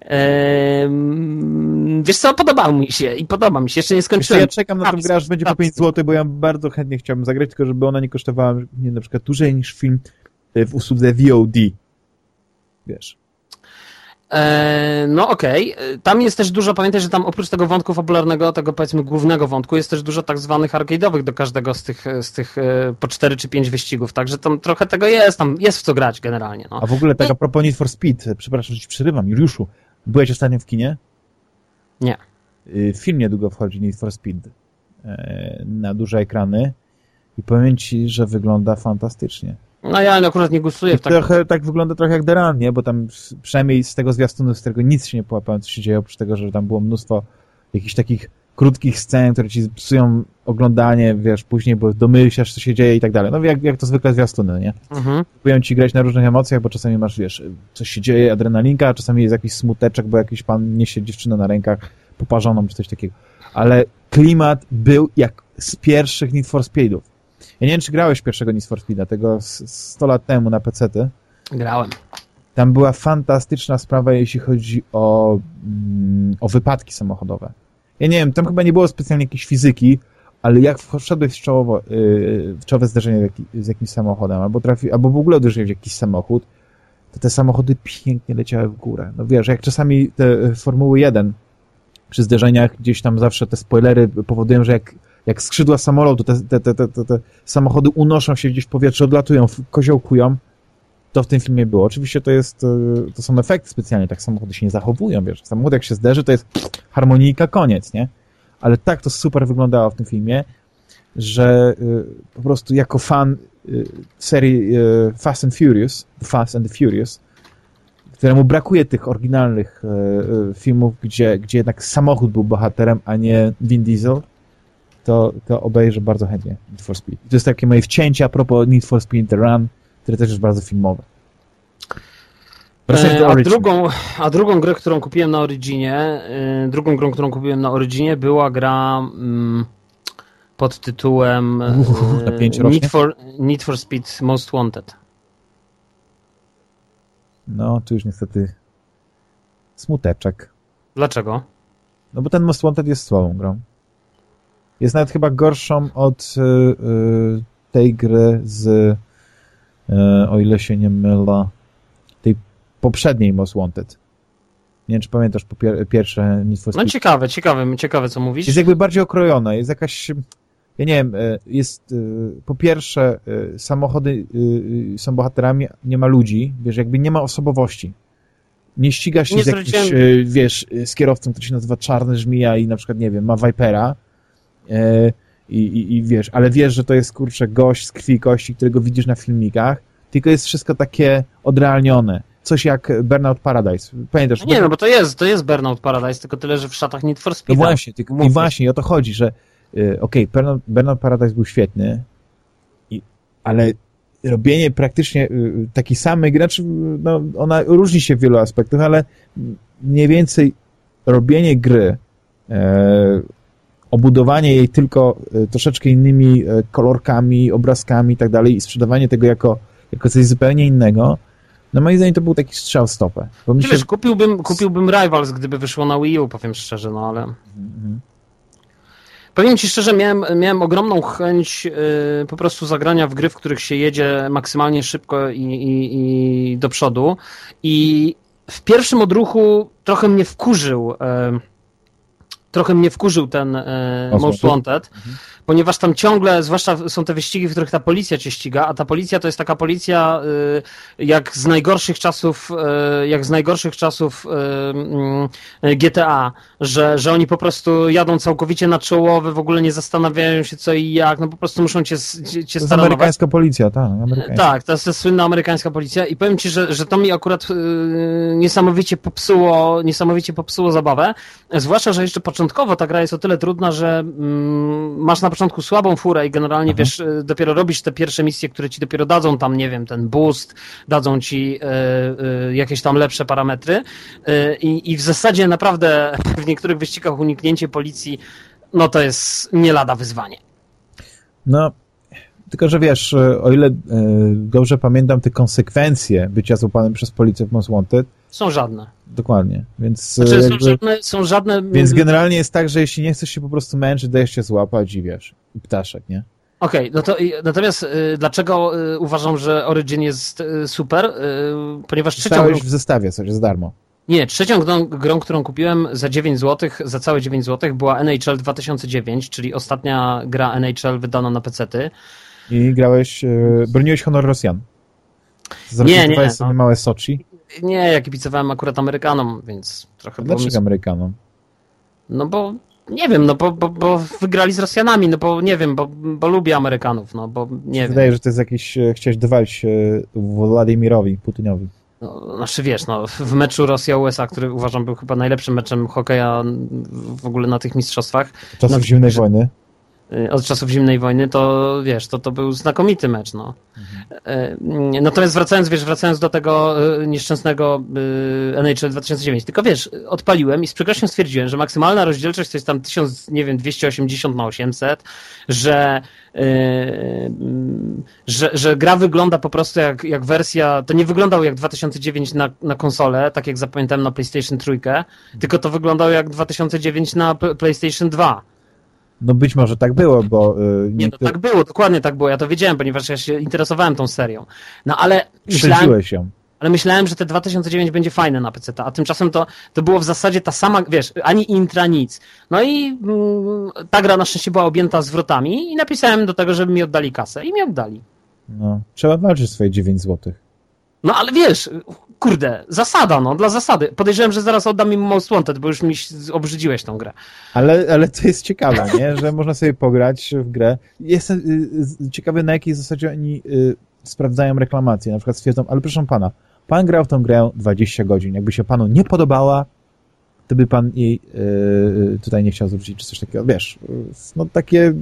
ehm, wiesz co, podobał mi się i podoba mi się. Jeszcze nie skończyłem. Ja czekam na tę grę, aż będzie po 5 zł, bo ja bardzo chętnie chciałbym zagrać, tylko żeby ona nie kosztowała nie, na przykład dłużej niż film w usłudze VOD. Wiesz. E, no okej, okay. tam jest też dużo, pamiętaj, że tam oprócz tego wątku fabularnego, tego powiedzmy głównego wątku, jest też dużo tak zwanych arcade'owych do każdego z tych, z tych e, po 4 czy 5 wyścigów, także tam trochę tego jest, tam jest w co grać generalnie. No. A w ogóle tak a propos Need for Speed, przepraszam, że ci przerywam, Juliuszu, byłeś ostatnio w kinie? Nie. Y, film niedługo wchodzi Need for Speed e, na duże ekrany i powiem ci, że wygląda fantastycznie. No ja akurat nie głosuję w tak... Trochę, tak wygląda trochę jak The Run, nie? Bo tam przynajmniej z tego zwiastunu, z którego nic się nie połapałem, co się dzieje, oprócz tego, że tam było mnóstwo jakichś takich krótkich scen, które ci psują oglądanie, wiesz, później, bo domyślasz, co się dzieje i tak dalej. No jak, jak to zwykle zwiastuny, nie? Mhm. Próbują ci grać na różnych emocjach, bo czasami masz, wiesz, coś się dzieje, adrenalinka, a czasami jest jakiś smuteczek, bo jakiś pan niesie dziewczynę na rękach, poparzoną, czy coś takiego. Ale klimat był jak z pierwszych Need for Speedów ja nie wiem, czy grałeś pierwszego Need for Speeda, tego 100 lat temu na PC-ty. Grałem. Tam była fantastyczna sprawa, jeśli chodzi o, mm, o wypadki samochodowe. Ja nie wiem, tam chyba nie było specjalnie jakiejś fizyki, ale jak wszedłeś w, czołowo, yy, w czołowe zderzenie z jakimś samochodem, albo, trafi, albo w ogóle uderzyłeś w jakiś samochód, to te samochody pięknie leciały w górę. No wiesz, jak czasami te Formuły 1 przy zderzeniach gdzieś tam zawsze te spoilery powodują, że jak jak skrzydła samolotu, te, te, te, te, te samochody unoszą się gdzieś w powietrze, odlatują, koziołkują, to w tym filmie było. Oczywiście to jest, e, to są efekty specjalnie, tak samochody się nie zachowują, wiesz, samochód jak się zderzy, to jest harmonijka, koniec, nie? Ale tak to super wyglądało w tym filmie, że y, po prostu jako fan y, serii Fast and Furious, Fast and the Furious, któremu brakuje tych oryginalnych filmów, gdzie, gdzie jednak samochód był bohaterem, a nie Vin Diesel, to, to obejrzę bardzo chętnie Need for Speed. to jest takie moje wcięcie a propos Need for Speed The Run, które też jest bardzo filmowe. E, a drugą, a drugą grę, którą kupiłem na Originie, e, drugą grą, którą kupiłem na Originie była gra mm, pod tytułem e, Need, for, Need for Speed Most Wanted. No, tu już niestety smuteczek. Dlaczego? No bo ten Most Wanted jest słabą grą. Jest nawet chyba gorszą od y, y, tej gry z, y, o ile się nie mylę, tej poprzedniej Most Wanted. Nie wiem, czy pamiętasz po pier pierwsze Need for No ciekawe, ciekawe, ciekawe, co mówisz. Jest jakby bardziej okrojona, jest jakaś, ja nie wiem, jest po pierwsze samochody są bohaterami, nie ma ludzi, wiesz, jakby nie ma osobowości. Nie ścigasz się nie z jakimś, wiesz, z kierowcą, który się nazywa Czarny Żmija i na przykład, nie wiem, ma Vipera, i, i, i wiesz, ale wiesz, że to jest, kurczę, gość z krwi i kości, którego widzisz na filmikach, tylko jest wszystko takie odrealnione. Coś jak Burnout Paradise. Pamiętasz? Nie, no bo to jest, to jest Burnout Paradise, tylko tyle, że w szatach Need for Speed. No właśnie, tylko, i właśnie o to chodzi, że y, okej, okay, Burnout, Burnout Paradise był świetny, i, ale robienie praktycznie y, takiej samej gry, znaczy, no, ona różni się w wielu aspektach, ale mniej więcej robienie gry e, obudowanie jej tylko e, troszeczkę innymi e, kolorkami, obrazkami i tak dalej i sprzedawanie tego jako, jako coś zupełnie innego, no moim zdaniem to był taki strzał w stopę. Bo wiesz, kupiłbym, kupiłbym Rivals, gdyby wyszło na Wii U, powiem szczerze, no ale... Mhm. Powiem ci szczerze, miałem, miałem ogromną chęć yy, po prostu zagrania w gry, w których się jedzie maksymalnie szybko i, i, i do przodu i w pierwszym odruchu trochę mnie wkurzył yy, trochę mnie wkurzył ten e, Most Wanted, mhm. Ponieważ tam ciągle, zwłaszcza są te wyścigi, w których ta policja cię ściga, a ta policja to jest taka policja y, jak z najgorszych czasów, y, jak z najgorszych czasów y, GTA, że, że oni po prostu jadą całkowicie na czołowe, w ogóle nie zastanawiają się co i jak, no po prostu muszą cię, cię, To jest amerykańska policja, tak. Amerykańska. Tak, to jest słynna amerykańska policja i powiem ci, że, że to mi akurat niesamowicie popsuło, niesamowicie popsuło zabawę, zwłaszcza, że jeszcze początkowo ta gra jest o tyle trudna, że mm, masz na początku słabą furę i generalnie mhm. wiesz, y, dopiero robisz te pierwsze misje, które ci dopiero dadzą tam, nie wiem, ten boost, dadzą ci y, y, jakieś tam lepsze parametry y, i, i w zasadzie naprawdę w niektórych wyścigach uniknięcie policji, no to jest nie lada wyzwanie. No, tylko, że wiesz, y, o ile y, dobrze pamiętam te konsekwencje bycia złapanym przez policję w Most Wanted, są żadne. Dokładnie, więc... Znaczy, jakby, są, żadne, są żadne... Więc generalnie jest tak, że jeśli nie chcesz się po prostu męczyć, dajesz się złapać i wiesz, i ptaszek, nie? Okej, okay, no to natomiast y, dlaczego y, uważam, że Origin jest y, super? Ponieważ trzecią grą... w zestawie coś, jest darmo. Nie, trzecią grą, grą, którą kupiłem za 9 zł, za całe 9 zł była NHL 2009, czyli ostatnia gra NHL wydana na PC-ty. I grałeś, y, broniłeś honor Rosjan. Nie, nie. sobie no. małe Sochi. Nie, ja kibicowałem akurat Amerykanom, więc trochę... Dlaczego mi... Amerykanom? No bo nie wiem, no bo, bo, bo wygrali z Rosjanami, no bo nie wiem, bo, bo lubię Amerykanów, no bo nie wiem. Wydaje, że to jest jakiś, e, chciałeś dowalić e, Władimirowi Putynowi. No, znaczy wiesz, no, w meczu Rosja-USA, który uważam był chyba najlepszym meczem hokeja w ogóle na tych mistrzostwach. Czasów zimnej wojny. Y, od czasów zimnej wojny, to wiesz, to, to był znakomity mecz, no. Mhm. Y, natomiast wracając, wiesz, wracając do tego y, nieszczęsnego NHL 2009, tylko wiesz, odpaliłem i z przykrością stwierdziłem, że maksymalna rozdzielczość to jest tam 1000, nie wiem, 280 na 800, że, że, że gra wygląda po prostu jak, jak wersja, to nie wyglądał jak 2009 na, na konsolę, tak jak zapamiętałem na PlayStation 3, tylko to wyglądało jak 2009 na PlayStation 2. No być może tak było, bo... Yy, nie, no tak było, dokładnie tak było, ja to wiedziałem, ponieważ ja się interesowałem tą serią. No ale myślałem... ją. Ale myślałem, że te 2009 będzie fajne na PC, a tymczasem to, to było w zasadzie ta sama, wiesz, ani intra, nic. No i mm, ta gra na szczęście była objęta zwrotami i napisałem do tego, żeby mi oddali kasę i mi oddali. No, trzeba walczyć swoje 9 złotych. No ale wiesz, kurde, zasada, no, dla zasady. Podejrzewam, że zaraz oddam im Most Wanted, bo już mi obrzydziłeś tą grę. Ale, ale to jest ciekawe, nie? Że można sobie pograć w grę. Jestem y, y, ciekawy, na jakiej zasadzie oni y, sprawdzają reklamacje. Na przykład stwierdzą, ale proszę pana, pan grał w tą grę 20 godzin. Jakby się panu nie podobała, to by pan jej y, tutaj nie chciał zwrócić, czy coś takiego. Wiesz, no takie...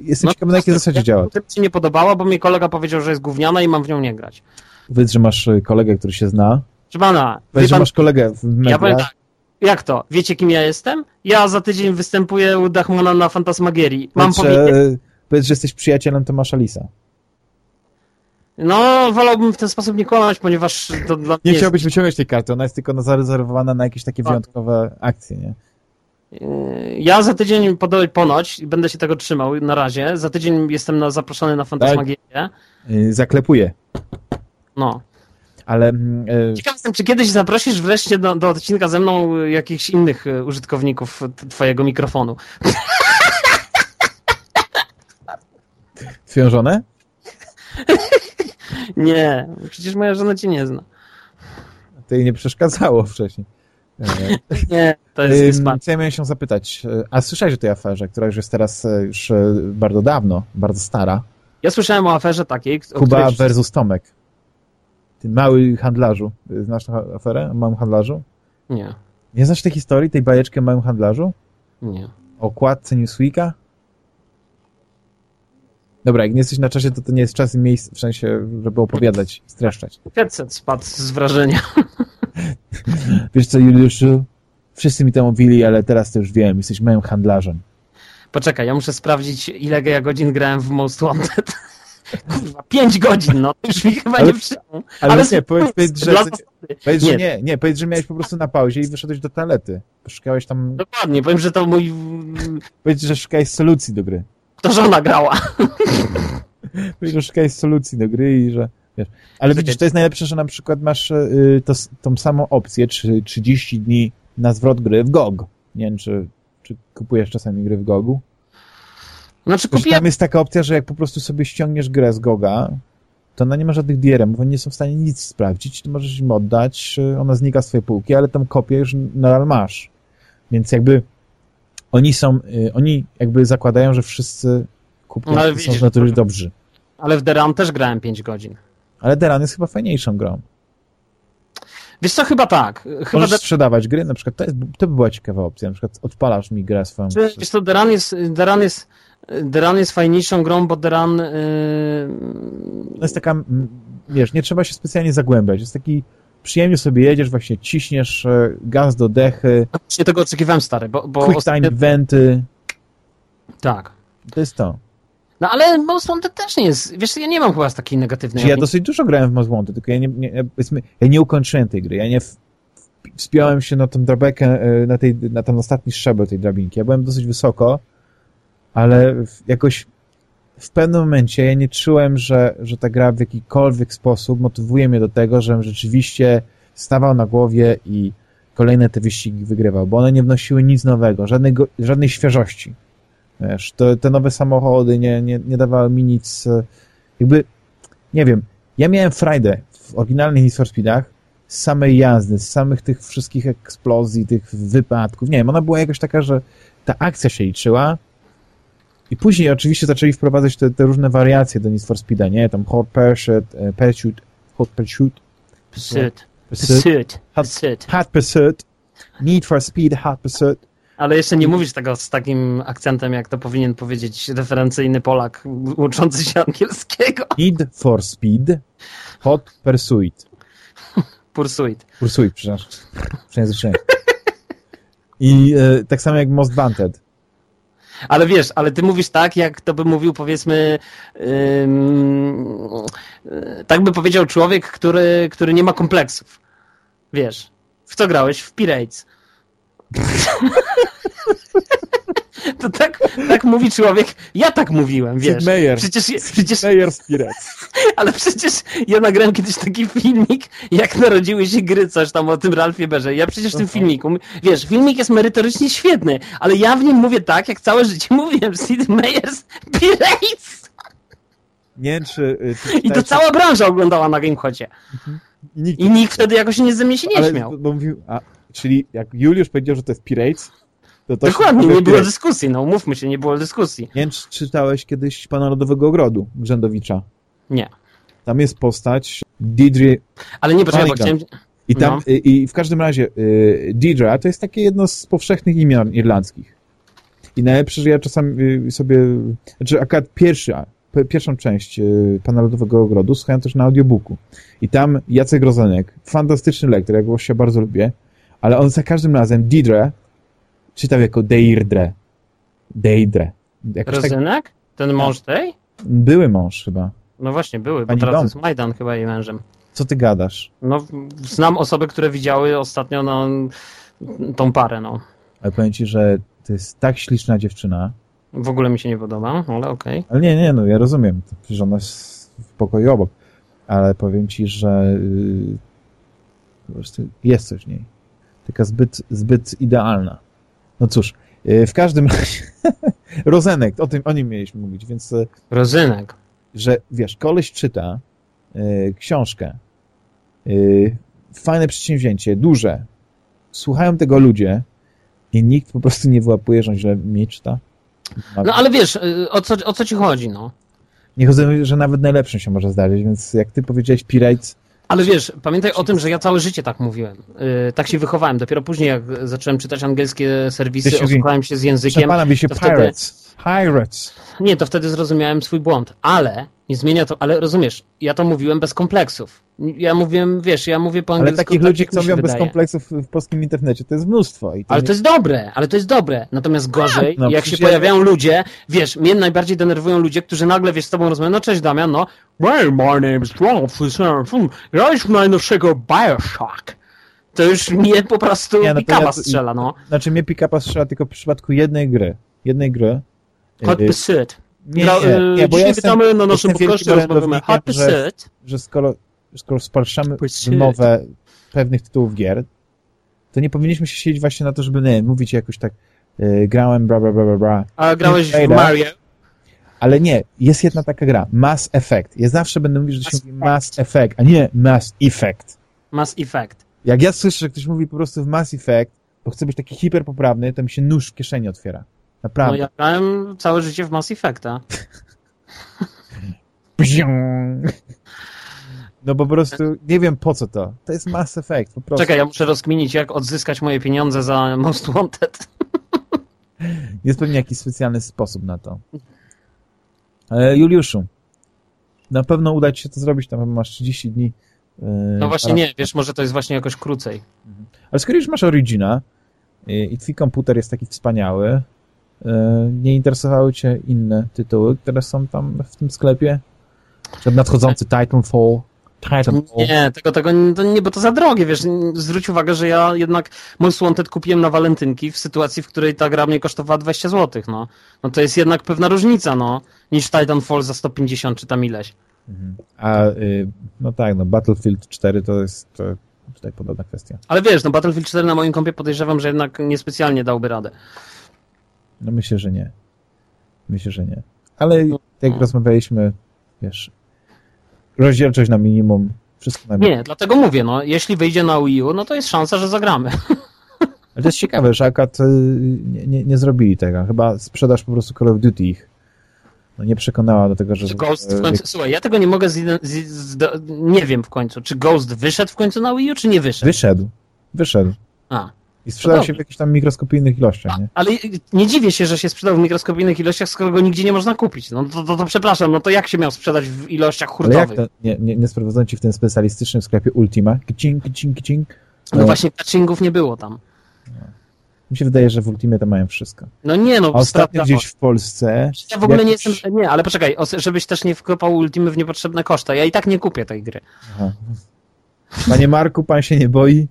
Jestem no, ciekawy, na jakiej zasadzie działa. To ci nie podobała, bo mi kolega powiedział, że jest gówniana i mam w nią nie grać. Powiedz, że masz e, kolegę, który się zna. Proszę pana. Powiedz, że masz kolegę w mediach. Ja powiem tak. Jak to? Wiecie, kim ja jestem? Ja za tydzień występuję u Dachmana na Fantasmagierii. Mam powiedz, że, powiedz, że jesteś przyjacielem Tomasza Lisa. No, wolałbym w ten sposób nie kłamać, ponieważ to dla Nie chciałbyś jest... wyciągać tej karty, ona jest tylko zarezerwowana na jakieś takie tak. wyjątkowe akcje, nie? Yy, ja za tydzień ponoć, będę się tego trzymał na razie, za tydzień jestem na, zaproszony na Fantasmagierię. Tak? Zaklepuję. No. Ale... E... Ciekaw jestem, czy kiedyś zaprosisz wreszcie do, do odcinka ze mną jakichś innych e, użytkowników twojego mikrofonu. Twoją żonę? nie, przecież moja żona cię nie zna. To jej nie przeszkadzało wcześniej. E, nie, to jest um, Co ja miałem się zapytać, e, a słyszałeś o tej aferze, która już jest teraz już bardzo dawno, bardzo stara? Ja słyszałem o aferze takiej... Kuba której... versus Tomek. Ty mały handlarzu. Znasz tę aferę o małym handlarzu? Nie. Nie znasz tej historii, tej bajeczki o małym handlarzu? Nie. O okładce Newsweeka? Dobra, jak nie jesteś na czasie, to to nie jest czas i miejsce, w sensie, żeby opowiadać, streszczać. Headset spadł z wrażenia. Wiesz co, Juliuszu? Wszyscy mi to mówili, ale teraz to już wiem, jesteś małym handlarzem. Poczekaj, ja muszę sprawdzić, ile ja godzin grałem w Most Wanted. Kurwa, pięć godzin, no, już mi chyba ale, nie przyjmą. Ale, ale nie, powiedz, powiedz, że, powiedz, nie. że nie, nie, powiedz, że miałeś po prostu na pauzie i wyszedłeś do toalety. Szukałeś tam... Dokładnie, powiem, że to mój... Powiedz, że szukałeś solucji do gry. To żona grała. powiedz, że szukałeś solucji do gry i że... Wiesz. Ale widzisz, to jest najlepsze, że na przykład masz y, to, tą samą opcję, czy 30 dni na zwrot gry w GOG. Nie wiem, czy, Czy kupujesz czasami gry w Gogu? Znaczy kupiłem... tam jest taka opcja, że jak po prostu sobie ściągniesz grę z Goga, to ona nie ma żadnych DRM-ów, oni nie są w stanie nic sprawdzić, ty możesz im oddać, y, ona znika z twojej półki, ale tą kopię już nadal masz. Więc jakby oni są, y, oni jakby zakładają, że wszyscy kupują ale są z natury to- dobrzy. Ale w The Run też grałem 5 godzin. Ale Deran jest chyba fajniejszą grą. Wiesz co, chyba tak. Chyba Możesz sprzedawać gry, na przykład to, jest, to by była ciekawa opcja, na przykład odpalasz mi grę swoją. wiesz co, The Run jest, The Run jest, The Run jest fajniejszą grą, bo The Run... Yy... To jest taka, wiesz, nie trzeba się specjalnie zagłębiać, jest taki przyjemnie sobie jedziesz, właśnie ciśniesz e, gaz do dechy, Właśnie tego oczekiwałem, stary, bo... bo quick time eventy, Tak. to jest to. No ale Most Wanted też nie jest... Wiesz, ja nie mam chyba takiej negatywnej... Znaczy, ja opinii. dosyć dużo grałem w Most Wanted, tylko ja nie, nie, ja, powiedzmy, ja nie ukończyłem tej gry, ja nie wspiąłem się na tą drabekę, e, na, tej, na ten ostatni szczebel tej drabinki. Ja byłem dosyć wysoko, ale jakoś w pewnym momencie ja nie czułem, że, że ta gra w jakikolwiek sposób motywuje mnie do tego, żebym rzeczywiście stawał na głowie i kolejne te wyścigi wygrywał, bo one nie wnosiły nic nowego, żadnego, żadnej świeżości. Wiesz, to, te nowe samochody nie, nie, nie dawały mi nic, e, jakby, nie wiem, ja miałem frajdę w oryginalnych Need for Speedach z samej jazdy, z samych tych wszystkich eksplozji, tych wypadków, nie wiem, ona była jakoś taka, że ta akcja się liczyła i później oczywiście zaczęli wprowadzać te, te różne wariacje do Need for Speeda, nie, tam Hot Pursuit, e, Pursuit, Hot Pursuit, Pursuit. Pursuit, Pursuit. Hot, Pursuit. Need for Speed, Hot Pursuit, Ale jeszcze nie mówisz tego z takim akcentem, jak to powinien powiedzieć referencyjny Polak uczący się angielskiego. Need for Speed, Hot Pursuit. Pursuit. Pursuit, przepraszam. Przejęzyczyłem. I e, tak samo jak Most Wanted. Ale wiesz, ale ty mówisz tak, jak to by mówił powiedzmy ym, y, tak by powiedział człowiek, który, który nie ma kompleksów. Wiesz, w co grałeś? W Pirates. To tak, tak mówi człowiek. Ja tak mówiłem, wiesz. Sid Meier. Przecież, przecież, Player Spirits. ale przecież ja nagrałem kiedyś taki filmik, jak narodziły się gry, coś tam o tym Ralfie Berze. Ja przecież w tym filmiku, wiesz, filmik jest merytorycznie świetny, ale ja w nim mówię tak, jak całe życie mówiłem. Sid Meier's Pirates! Nie wiem, czy... y, czy I to cała branża oglądała na Gamechodzie. Nikt, I nikt wtedy jakoś nie ze mnie się nie ale, śmiał. Bo mówił, a, czyli jak Juliusz powiedział, że to jest Pirates, to to Dokładnie, nie było dyskusji, no umówmy się, nie było dyskusji. Nie wiem, czy czytałeś kiedyś Pana Lodowego Ogrodu Grzędowicza. Nie. Tam jest postać Deidre Ale nie, poczekaj, bo chciałem... i tam, No. i w każdym razie y, Deidre to jest takie jedno z powszechnych imion irlandzkich. I najlepsze, że ja czasami y, sobie, znaczy akurat pierwszy, a, p- pierwszą część y, Pana Lodowego Ogrodu słuchałem też na audiobooku. I tam Jacek Rozenek, fantastyczny lektor, ja go się bardzo lubię, ale on za każdym razem Deidre czytał jako Deirdre. Jakoś tak, Rozynek? Ten mąż tej? były mąż chyba. No właśnie, były, bo Pani teraz Dom. jest Majdan chyba jej mężem. Co ty gadasz? No, znam osoby, które widziały ostatnio no, tą parę, no. Ale powiem ci, że to jest tak śliczna dziewczyna. W ogóle mi się nie podoba, ale okej. Ale nie, nie, no ja rozumiem. Przecież ona jest w pokoju obok. Ale powiem ci, że yy, po prostu jest coś w niej. Taka zbyt, zbyt idealna. No cóż, yy, w każdym razie Rozenek, o tym, o nim mieliśmy mówić, więc yy, Rozynek. że wiesz, koleś czyta yy, książkę, yy, fajne przedsięwzięcie, duże, słuchają tego ludzie i nikt po prostu nie wyłapuje, że on źle mnie czyta. No ale wiesz, y, o co, o co ci chodzi, no? Nie chodzę, że nawet najlepszym się może zdarzyć, więc jak ty powiedziałeś Pirates, Ale wiesz, pamiętaj o tym, że ja całe życie tak mówiłem. Y, tak się wychowałem. Dopiero później, jak zacząłem czytać angielskie serwisy, osłuchałem się z językiem. Mi się wtedy- Pirates. Pirates. Nie, to wtedy zrozumiałem swój błąd, ale nie zmienia to, ale rozumiesz, ja to mówiłem bez kompleksów. Ja mówiłem, wiesz, ja mówię po Ale angielsku. takich tak, ludzi, co się mówią bez kompleksów w polskim internecie, to jest mnóstwo. I to Ale nie- to jest dobre, ale to jest dobre. Natomiast gorzej, no jak się ja- pojawiają ludzie, wiesz, mnie najbardziej denerwują ludzie, którzy nagle, wiesz, z tobą rozmawiają, no cześć Damian, no, well, my name is Ralph, hmm, grałeś w najnowszego Bioshock. To już mnie po prostu Nie, no pikapa ja- strzela, no. Znaczy mnie pick-upa strzela tylko w przypadku jednej gry. Jednej gry. Hot Yy, Pursuit. Nie, nie, nie, bo ja jestem, witamy na naszym podcaście, rozmawiamy Hot że, Pursuit. że skoro, skoro wymowę pewnych tytułów gier, to nie powinniśmy się siedzieć właśnie na to, żeby nie, mówić jakoś tak y, grałem bla bla bla bla. A grałeś w. Mario? Ale nie, jest jedna taka gra, Mass Effect. Ja zawsze będę mówił, że to się mówi Mass Effect, a nie Mass Effect. Mass Effect. Jak ja słyszę, że ktoś mówi po prostu w Mass Effect, bo chce być taki hiperpoprawny, to mi się nóż w kieszeni otwiera. No Naprawdę. ja grałem całe życie w Mass Effecta. No po prostu nie wiem po co to. To jest Mass Effect, po prostu. Czekaj, ja muszę rozkminić, jak odzyskać moje pieniądze za Most Wanted. Jest pewnie jakiś specjalny sposób na to. E, Juliuszu, na pewno uda ci się to zrobić, tam masz 30 dni. e, No właśnie nie, wiesz, może to jest właśnie jakoś krócej. Ale skoro już masz Origina e, i twój komputer jest taki wspaniały, nie interesowały cię inne tytuły, które są tam w tym sklepie? Czy nadchodzący Titanfall? Titanfall? Nie, tego, tego nie, bo to za drogie, wiesz, zwróć uwagę, że ja jednak Most Wanted kupiłem na walentynki w sytuacji, w której ta gra mnie kosztowała 20 zł, no. No to jest jednak pewna różnica, no, niż Titanfall za 150 czy tam ileś. Mhm. A, y, no tak, no Battlefield 4 to jest to tutaj podobna kwestia. Ale wiesz, no Battlefield 4 na moim kompie podejrzewam, że jednak niespecjalnie dałby radę. No myślę, że nie. Myślę, że nie. Ale jak no. rozmawialiśmy, wiesz, rozdzielczość na minimum, wszystko na minimum. Nie, dlatego mówię, no, jeśli wyjdzie na Wii U, no to jest szansa, że zagramy. Ale to jest ciekawe, że akurat y, nie, nie, nie zrobili tego. Chyba sprzedaż po prostu Call of Duty ich no, nie przekonała do tego, że... Czy Ghost w końcu, słuchaj, ja tego nie mogę, zide- z, z, nie wiem w końcu, czy Ghost wyszedł w końcu na Wii U, czy nie wyszedł? Wyszedł. Wyszedł. A. I sprzedał No się w jakichś tam mikroskopijnych ilościach, nie? Ale nie dziwię się, że się sprzedał w mikroskopijnych ilościach, skoro go nigdzie nie można kupić. No to, to, to przepraszam, no to jak się miał sprzedać w ilościach Ale jak hurtowych? to nie, nie, nie ci w tym specjalistycznym sklepie Ultima? Kcing, kcing, kcing. No właśnie patchingów nie było tam. Mi się wydaje, że w Ultimie to mają wszystko. No nie no, A ostatnio gdzieś w Polsce... Ja w ogóle nie jakiś- jestem. Nie, ale poczekaj, żebyś też nie wkopał Ultimy w niepotrzebne koszta. Ja i tak nie kupię tej gry. Aha. Panie Marku, pan się nie boi?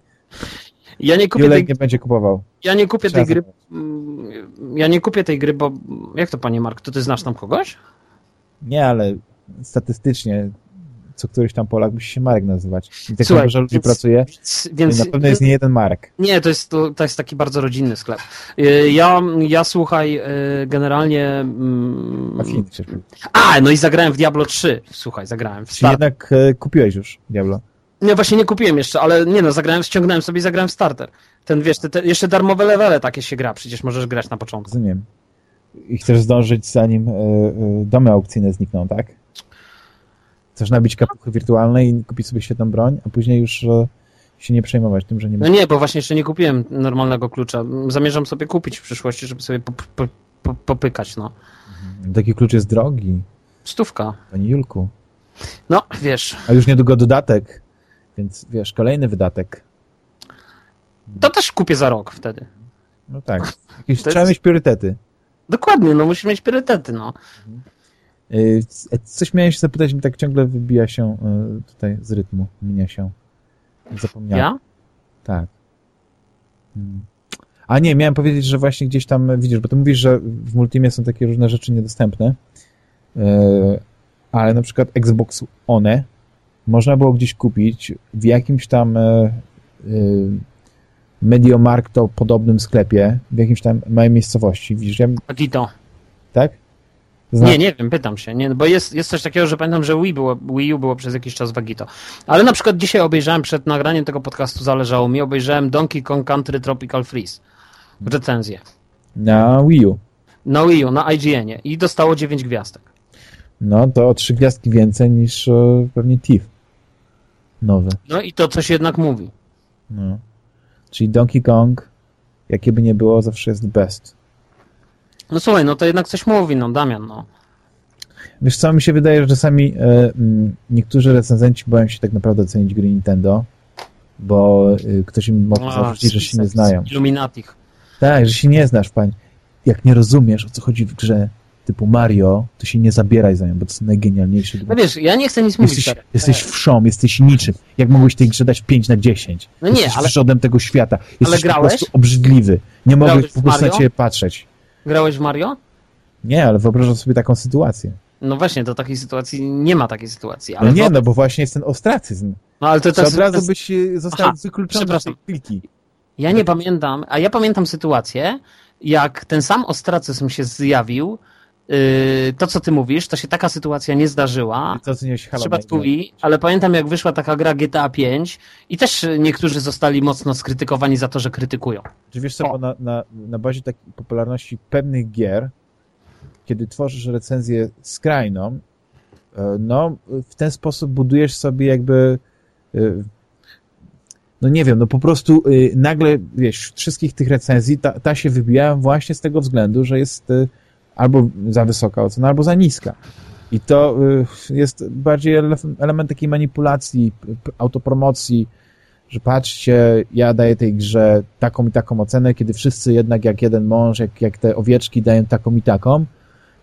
Ja nie kupię, Julek tej, nie będzie kupował. ja nie kupię tej Trzeba gry. mm, Ja nie kupię tej gry, bo. Jak to, panie Mark? To ty znasz tam kogoś? Nie, ale statystycznie co któryś tam Polak musi się Marek nazywać. I tak Słuchaj, dużo ludzi więc- pracuje, Więc, na pewno jest nie jeden Marek. Nie, to jest, to, to jest taki bardzo rodzinny sklep. Y, Ja, ja słuchaj, y, generalnie. mm. A, no i zagrałem w Diablo 3. Słuchaj, zagrałem w Czyli jednak e, kupiłeś już Diablo. Nie, właśnie nie kupiłem jeszcze, ale nie no, zagrałem, ściągnąłem sobie i zagrałem w starter. Ten wiesz, te, te, jeszcze darmowe levele takie się gra, przecież możesz grać na początku. Rozumiem. I chcesz zdążyć zanim e, e, domy aukcyjne znikną, tak? Chcesz nabić kapuchy wirtualne i kupić sobie świetną broń, a później już e, się nie przejmować tym, że nie No nie, bo właśnie jeszcze nie kupiłem normalnego klucza. Zamierzam sobie kupić w przyszłości, żeby sobie pop, pop, pop, popykać, no. Taki klucz jest drogi, Stówka. panie Julku. No, wiesz, A już niedługo dodatek, więc wiesz, kolejny wydatek. to też kupię za rok wtedy. No tak. Jakieś, trzeba jest- mieć priorytety. Dokładnie, no musisz mieć priorytety, no. Y, c- Coś miałem się zapytać, mi tak ciągle wybija się y, tutaj z rytmu, minia się. Zapomniałem. Ja? Tak. Mm. A nie, miałem powiedzieć, że właśnie gdzieś tam widzisz, bo ty mówisz, że w Multimie są takie różne rzeczy niedostępne, y, ale na przykład Xbox One można było gdzieś kupić w jakimś tam y, y, Mediomarkto podobnym sklepie, w jakimś tam małej miejscowości. Widzisz, ja, tak? Nie, nie wiem, pytam się. Nie, bo jest, jest coś takiego, że pamiętam, że Wii, było, Wii U było przez jakiś czas w Agito. Ale na przykład dzisiaj obejrzałem przed nagraniem tego podcastu, zależało mi, obejrzałem Donkey Kong Country Tropical Freeze. Recenzję. Na Wii U. Na Wii U, na IGN-ie. I dostało 9 gwiazdek. No to o trzy gwiazdki więcej niż e, pewnie TIFF. Nowy. No i to coś jednak mówi. No. Czyli Donkey Kong, jakie by nie było, zawsze jest best. No słuchaj, no to jednak coś mówi, no Damian, no. Wiesz co, mi się wydaje, że czasami e, mm, niektórzy recenzenci boją się tak naprawdę ocenić gry Nintendo, bo e, ktoś im może A, zarzucić, że się nie znają. Illuminatich. Tak, że się nie znasz, pań. Jak nie rozumiesz, o co chodzi w grze typu Mario, to się nie zabieraj za nią, bo to są najgenialniejsze. No wiesz, ja nie chcę nic mówić. Jesteś, stary. jesteś wszom, jesteś niczym. Jak mogłeś tej grze dać 5 na 10? No nie, jesteś ale- przodem tego świata. Jesteś po grałeś? prostu obrzydliwy. Nie mogłeś po w prostu na ciebie patrzeć. Grałeś w Mario? Nie, ale wyobrażam sobie taką sytuację. No właśnie, do takiej sytuacji nie ma takiej sytuacji. No Ale nie, wyobraź- no bo właśnie jest ten ostracyzm. no ale to, To to od razu jest, byś został wykluczony z tej kliki. Ja nie pamiętam, a ja pamiętam sytuację, jak ten sam ostracyzm się zjawił, to co ty mówisz, to się taka sytuacja nie zdarzyła. Wii, ale pamiętam jak wyszła taka gra GTA 5 i też niektórzy zostali mocno skrytykowani za to, że krytykują. Czy wiesz co, na, na, na bazie takiej popularności pewnych gier, kiedy tworzysz recenzję skrajną, e, no w ten sposób budujesz sobie jakby e, no nie wiem, no po prostu e, nagle, wiesz, wszystkich tych recenzji ta, ta się wybija właśnie z tego względu, że jest albo za wysoka ocena, albo za niska. I to e, jest bardziej ele- element takiej manipulacji, autopromocji, że patrzcie, ja daję tej grze taką i taką ocenę, kiedy wszyscy jednak jak jeden mąż, jak, jak te owieczki dają taką i taką.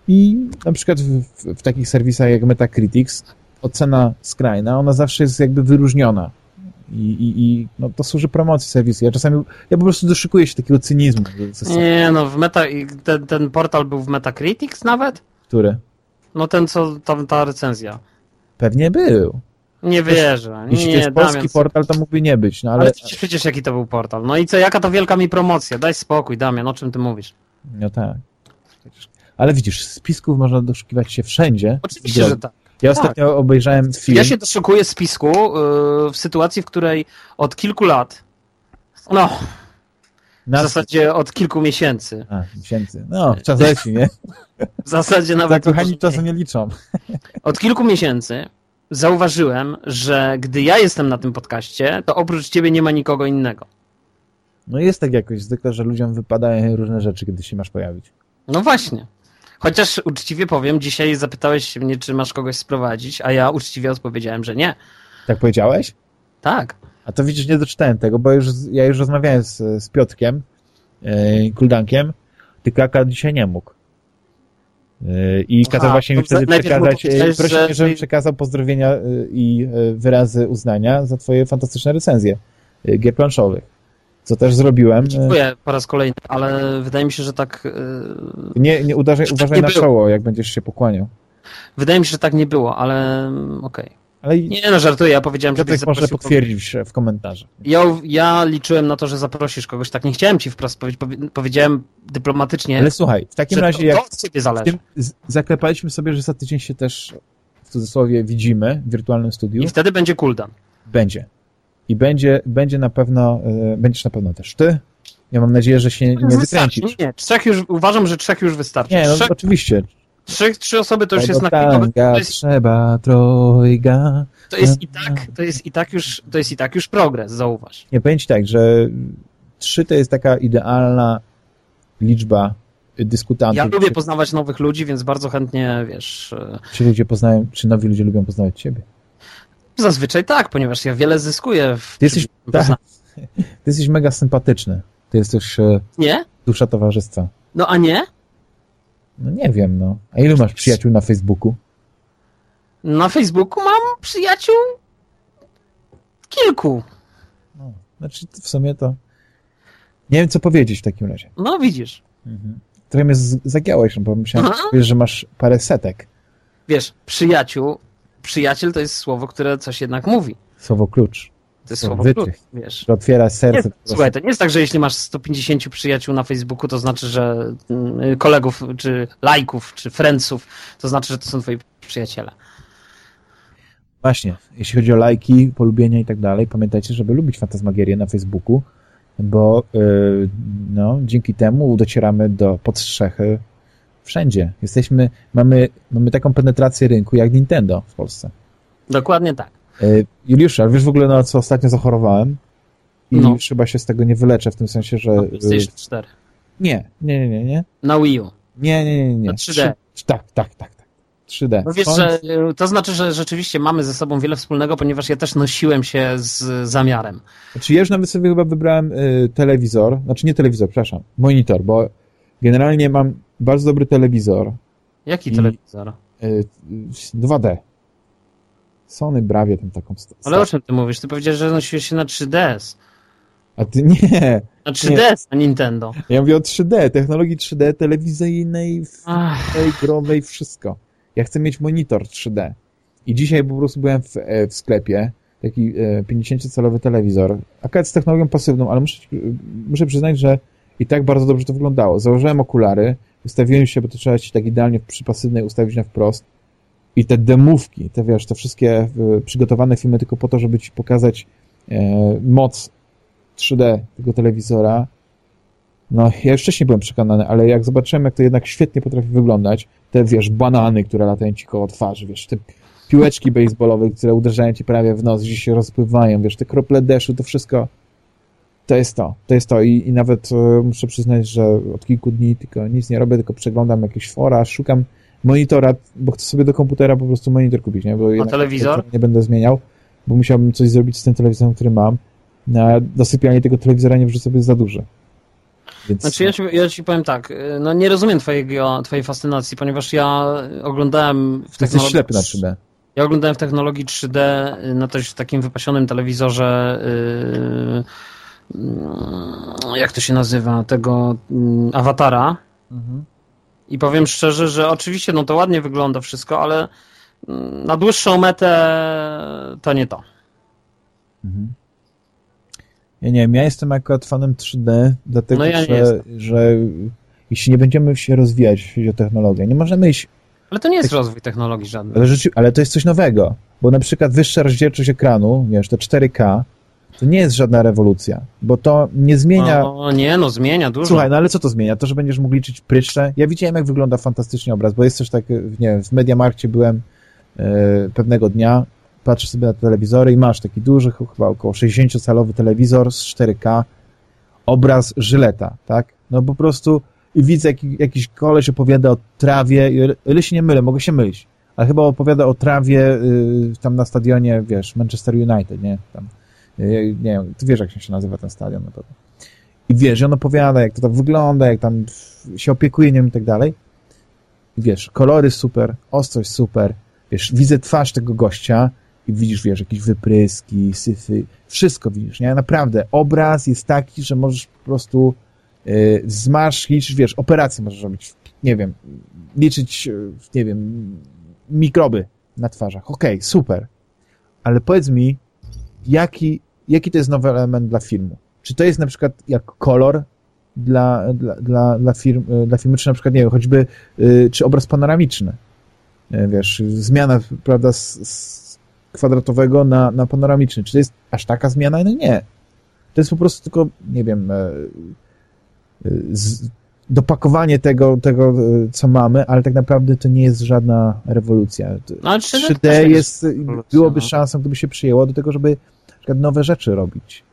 I na przykład w, w, w takich serwisach jak Metacritics ocena skrajna, ona zawsze jest jakby wyróżniona. I, i, i no, to służy promocji serwisu. Ja czasami, ja po prostu doszukuję się takiego cynizmu. Nie no, w meta, ten, ten portal był w Metacritics nawet? Który No ten co, tam ta recenzja. pewnie był. Nie wierzę. Jeśli nie, to jest polski Damian, portal, to mógłby nie być, no Ale ale... przecież, przecież jaki to był portal. No i co, jaka to wielka mi promocja? Daj spokój, Damian, o czym ty mówisz? No tak. Ale widzisz, spisków można doszukiwać się wszędzie. Oczywiście, że tak. Ja ostatnio obejrzałem film. Ja się doszukuję spisku yy, w sytuacji, w której od kilku lat, no, w na... zasadzie od kilku miesięcy, A, miesięcy. No, czas leci, nie? w zasadzie nawet Zakochani czasu nie liczą. od kilku miesięcy zauważyłem, że gdy ja jestem na tym podcaście, to oprócz ciebie nie ma nikogo innego. No jest tak jakoś zwykle, że ludziom wypadają różne rzeczy, kiedy się masz pojawić. No właśnie. Chociaż uczciwie powiem, dzisiaj zapytałeś mnie, czy masz kogoś sprowadzić, a ja uczciwie odpowiedziałem, że nie. Tak powiedziałeś? Tak. A to widzisz, nie doczytałem tego, bo już, ja już rozmawiałem z, z Piotrkiem, e, Kuldankiem, tylko akurat dzisiaj nie mógł. E, I kazał Aha, właśnie mi wtedy przekazać, prosił że- mnie, żebym przekazał pozdrowienia i wyrazy uznania za twoje fantastyczne recenzje gier planszowych. Co też zrobiłem. E, Dziękuję po raz kolejny, ale wydaje mi się, że tak. yy, Nie, nie uważaj, uważaj nie na było. czoło, jak będziesz się pokłaniał. Wydaje mi się, że tak nie było, ale mm, okej. Ale i Nie no, żartuję, ja powiedziałem, że Piotrek może potwierdzić w komentarzach. Ja, ja liczyłem na to, że zaprosisz kogoś, tak nie chciałem ci wprost powiedzieć, powie- powiedziałem dyplomatycznie, Ale słuchaj, w takim razie to, jak to od ciebie zależy. tym zaklepaliśmy sobie, że za tydzień się też w cudzysłowie widzimy w wirtualnym studiu, I wtedy będzie cooldown. będzie. I będzie, będzie na pewno, e, będziesz na pewno też ty. Ja mam nadzieję, że się nie Wystarczy. wykręcisz. Nie, trzech już, uważam, że trzech już wystarczy. Nie, no trzech, oczywiście. trzech, trzy osoby to już jest na To jest, trzeba trojga. to jest i tak, to jest i tak już, to jest i tak już progres, zauważ. Nie, powiem ci tak, że trzy to jest taka idealna liczba dyskutantów. Ja lubię poznawać nowych ludzi, więc bardzo chętnie, wiesz, e, Czy ludzie poznają, czy nowi ludzie lubią poznawać ciebie? Zazwyczaj tak, ponieważ ja wiele zyskuję w Ty jesteś, tak, ty jesteś mega sympatyczny. Ty jesteś e, Nie? dusza towarzystwa. No a nie? No nie wiem, no. A ilu masz przyjaciół na Facebooku? Na Facebooku mam przyjaciół kilku. No, znaczy w sumie to... Nie wiem, co powiedzieć w takim razie. No widzisz. Trochę mnie z- zagiąłeś, no bo myślałem, że masz parę setek. Wiesz, przyjaciół, przyjaciel to jest słowo, które coś jednak mówi. Słowo klucz. To jest Słowo wytrych. klucz, wiesz. Otwiera Nie, serce. prostu. słuchaj, to nie jest tak, że jeśli masz 150 przyjaciół na Facebooku, to znaczy, że mm, kolegów, czy lajków, czy friendsów, to znaczy, że to są twoi przyjaciele. Właśnie, jeśli chodzi o lajki, polubienia i tak dalej, pamiętajcie, żeby lubić Fantasmagierię na Facebooku, bo yy, no, dzięki temu docieramy do podstrzechy wszędzie. Jesteśmy, mamy, mamy taką penetrację rynku jak Nintendo w Polsce. Dokładnie tak. Yy, Juliusz, ale wiesz w ogóle na co ostatnio zachorowałem? I No. już chyba się z tego nie wyleczę, w tym sensie, że... Na yy, PlayStation 4. nie, nie, nie, nie. Na Wii U. Nie, nie, nie, nie. Na 3D. Trzy- Tak, tak, tak, tak. 3D. No wiesz, że y, to znaczy, że rzeczywiście mamy ze sobą wiele wspólnego, ponieważ ja też nosiłem się z zamiarem. Znaczy ja już nawet sobie chyba wybrałem y, telewizor, znaczy nie telewizor, przepraszam, monitor, bo generalnie mam bardzo dobry telewizor, Jaki I- telewizor? y, y, 2D. Sony Bravia tam taką Ale o czym ty mówisz? Ty powiedziałeś, że nosiłeś się na 3DS. A ty nie, Na 3DS, na Nintendo. ja mówię o 3D, technologii 3D, telewizyjnej, tej growej, wszystko. Ja chcę mieć monitor 3D. I dzisiaj po prostu byłem w, e, w sklepie, taki e, 50-calowy telewizor, akurat z technologią pasywną, ale muszę, muszę przyznać, że i tak bardzo dobrze to wyglądało. Założyłem okulary, ustawiłem się, bo to trzeba się tak idealnie przy pasywnej ustawić na wprost i te demówki, te wiesz, te wszystkie e, przygotowane filmy tylko po to, żeby ci pokazać e, moc 3D tego telewizora, no, ja już wcześniej byłem przekonany, ale jak zobaczyłem, jak to jednak świetnie potrafi wyglądać, te, wiesz, banany, które latają ci koło twarzy, wiesz, te piłeczki baseballowe, które uderzają ci prawie w nos, gdzie się rozpływają, wiesz, te krople deszczu, to wszystko, to jest to, to jest to i, i nawet e, muszę przyznać, że od kilku dni tylko nic nie robię, tylko przeglądam jakieś fora, szukam monitora, bo chcę sobie do komputera po prostu monitor kupić, nie? Bo A telewizor? Nie będę zmieniał, bo musiałbym coś zrobić z tym telewizorem, który mam. Na dosypianie tego telewizora nie wrzucę sobie za duży. Więc... Znaczy ja ci, ja ci powiem tak, no nie rozumiem twojego, twojej fascynacji, ponieważ ja oglądałem w technologii... ślepy na 3D. Ja oglądałem w technologii 3D na też takim wypasionym telewizorze yy, jak to się nazywa, tego yy, awatara. Mhm. I powiem szczerze, że oczywiście no to ładnie wygląda wszystko, ale mm, na dłuższą metę to nie to. Mhm. Ja nie wiem, ja jestem akurat fanem 3D, dlatego no ja że, że jeśli nie będziemy się rozwijać, jeśli chodzi o technologię, nie możemy iść... Ale to nie jest tak, rozwój technologii żadnej. Ale, ale to jest coś nowego, bo na przykład wyższa rozdzielczość ekranu, wiesz, to 4K, to nie jest żadna rewolucja, bo to nie zmienia... No nie, no zmienia dużo. Słuchaj, no ale co to zmienia? To, że będziesz mógł liczyć pryszcze? Ja widziałem, jak wygląda fantastycznie obraz, bo jest też tak, nie wiem, w Mediamarkcie byłem e, pewnego dnia patrzysz sobie na telewizory i masz taki duży, chyba około 60-calowy telewizor z 4K, obraz Żyleta, tak? No po prostu i widzę, jak, jakiś koleś opowiada o trawie, ile się nie mylę, mogę się mylić, ale chyba opowiada o trawie y, tam na stadionie, wiesz, Manchester United, nie? Tam, nie wiem, ty wiesz, jak się nazywa ten stadion na pewno. I wiesz, on opowiada, jak to tam wygląda, jak tam się opiekuje nim i tak dalej. I wiesz, kolory super, ostrość super, wiesz, widzę twarz tego gościa, i widzisz, wiesz, jakieś wypryski, syfy, wszystko widzisz, nie? Naprawdę, obraz jest taki, że możesz po prostu yy, zmasz, liczysz, wiesz, operacje możesz robić, nie wiem, liczyć, yy, nie wiem, mikroby na twarzach. Okej, okay, super. Ale powiedz mi, jaki, jaki to jest nowy element dla filmu? Czy to jest na przykład jak kolor dla, dla, dla, dla, firm, y, dla filmu, czy na przykład, nie wiem, choćby, yy, czy obraz panoramiczny? Y, wiesz, zmiana, prawda, z, z kwadratowego na, na panoramiczny. Czy to jest aż taka zmiana? No nie. To jest po prostu tylko, nie wiem, z, dopakowanie tego, tego, co mamy, ale tak naprawdę to nie jest żadna rewolucja. No, 3D, 3D jest, byłoby no. szansą, gdyby się przyjęło do tego, żeby nowe rzeczy robić.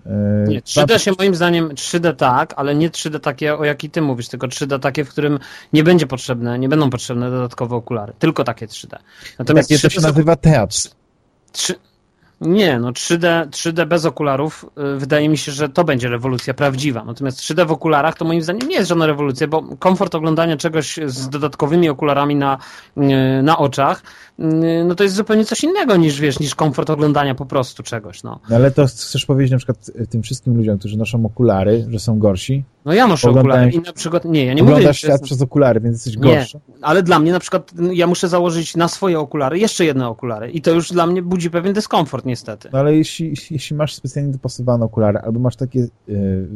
Nie, 3D się moim zdaniem, 3D tak, ale nie 3D takie, o jaki ty mówisz, tylko 3D takie, w którym nie będzie potrzebne, nie będą potrzebne dodatkowe okulary. Tylko takie 3D. Natomiast takie 3D to się nazywa teatr. Trzy... Nie, no 3D, 3D bez okularów y, wydaje mi się, że to będzie rewolucja prawdziwa. Natomiast 3D w okularach to moim zdaniem nie jest żadna rewolucja, bo komfort oglądania czegoś z dodatkowymi okularami na, y, na oczach, no to jest zupełnie coś innego niż, wiesz, niż komfort oglądania po prostu czegoś, no. no ale to chcesz powiedzieć na przykład tym wszystkim ludziom, którzy noszą okulary, że są gorsi? No ja noszę okulary i na przykład, nie, ja nie mówię... Oglądasz świat jest... przez okulary, więc jesteś gorszy. Nie, ale dla mnie na przykład ja muszę założyć na swoje okulary jeszcze jedne okulary i to już dla mnie budzi pewien dyskomfort niestety. No ale jeśli, jeśli masz specjalnie dopasowane okulary albo masz takie yy,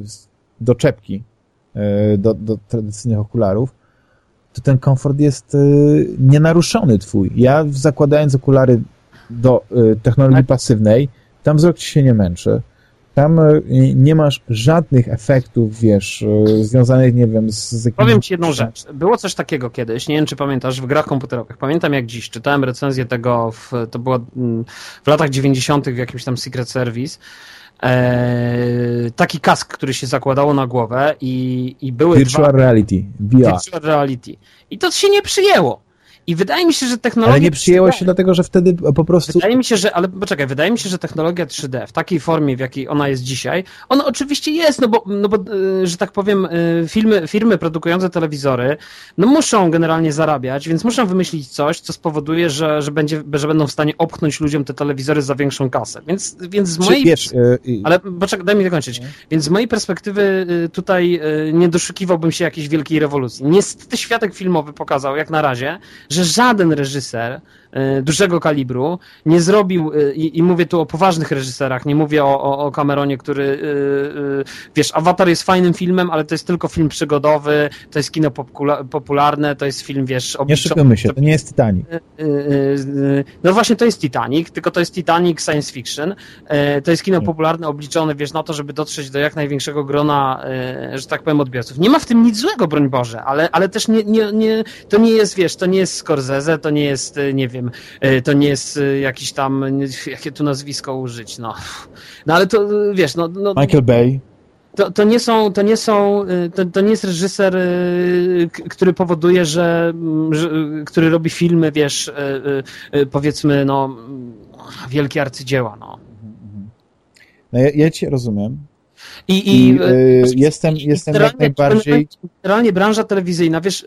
doczepki yy, do, do tradycyjnych okularów, to ten komfort jest yy, nienaruszony twój. Ja zakładając okulary do y, technologii tak. pasywnej, tam wzrok ci się nie męczy tam e, nie masz żadnych efektów, wiesz, związanych, nie wiem, z, z jakimś... Powiem ci jedną rzecz. Było coś takiego kiedyś, nie wiem, czy pamiętasz, w grach komputerowych. Pamiętam jak dziś, czytałem recenzję tego, w, to było mm, w latach 90. w jakimś tam Secret Service, e, taki kask, który się zakładało na głowę i, i były Virtual dwa... reality, VR. Virtual reality. I to się nie przyjęło. I wydaje mi się, że technologia. Ale nie przyjęło się dlatego, że wtedy po prostu. Wydaje mi się, że. Ale poczekaj, wydaje mi się, że technologia 3D w takiej formie, w jakiej ona jest dzisiaj, ona oczywiście jest, no bo, no bo e, że tak powiem, e, firmy, firmy produkujące telewizory, no muszą generalnie zarabiać, więc muszą wymyślić coś, co spowoduje, że, że, będzie, że będą w stanie opchnąć ludziom te telewizory za większą kasę. Więc, więc z mojej. Wiesz, yy... Ale poczekaj, daj mi dokończyć. Więc z mojej perspektywy tutaj nie doszukiwałbym się jakiejś wielkiej rewolucji. Niestety światek filmowy pokazał, jak na razie, że żaden reżyser dużego kalibru nie zrobił, y, i, mówię tu o poważnych reżyserach, nie mówię o, o, o Cameronie, który, y, wiesz, Avatar jest fajnym filmem, ale to jest tylko film przygodowy, to jest kino popularne, to jest film, wiesz... Nie szykujmy się, to nie jest Titanic. No właśnie, to jest Titanic, tylko to jest Titanic science fiction, to jest kino popularne obliczone, wiesz, na to, żeby dotrzeć do jak największego grona, że tak powiem, odbiorców. Nie ma w tym nic złego, broń Boże, ale, ale też nie, nie, nie, to nie jest, wiesz, to nie jest Scorsese, to nie jest, e, nie wiem, e, to nie jest e, jakiś tam, jakie tu nazwisko użyć, no. No ale to, wiesz, no... no Michael Bay. To, to nie są, to nie są, to, to nie jest reżyser, który powoduje, że, że który robi filmy, wiesz, powiedzmy, no, wielkie arcydzieła, no. No ja, ja cię rozumiem, i, i, I y, jestem, i jestem jak najbardziej... Generalnie branża telewizyjna, wiesz,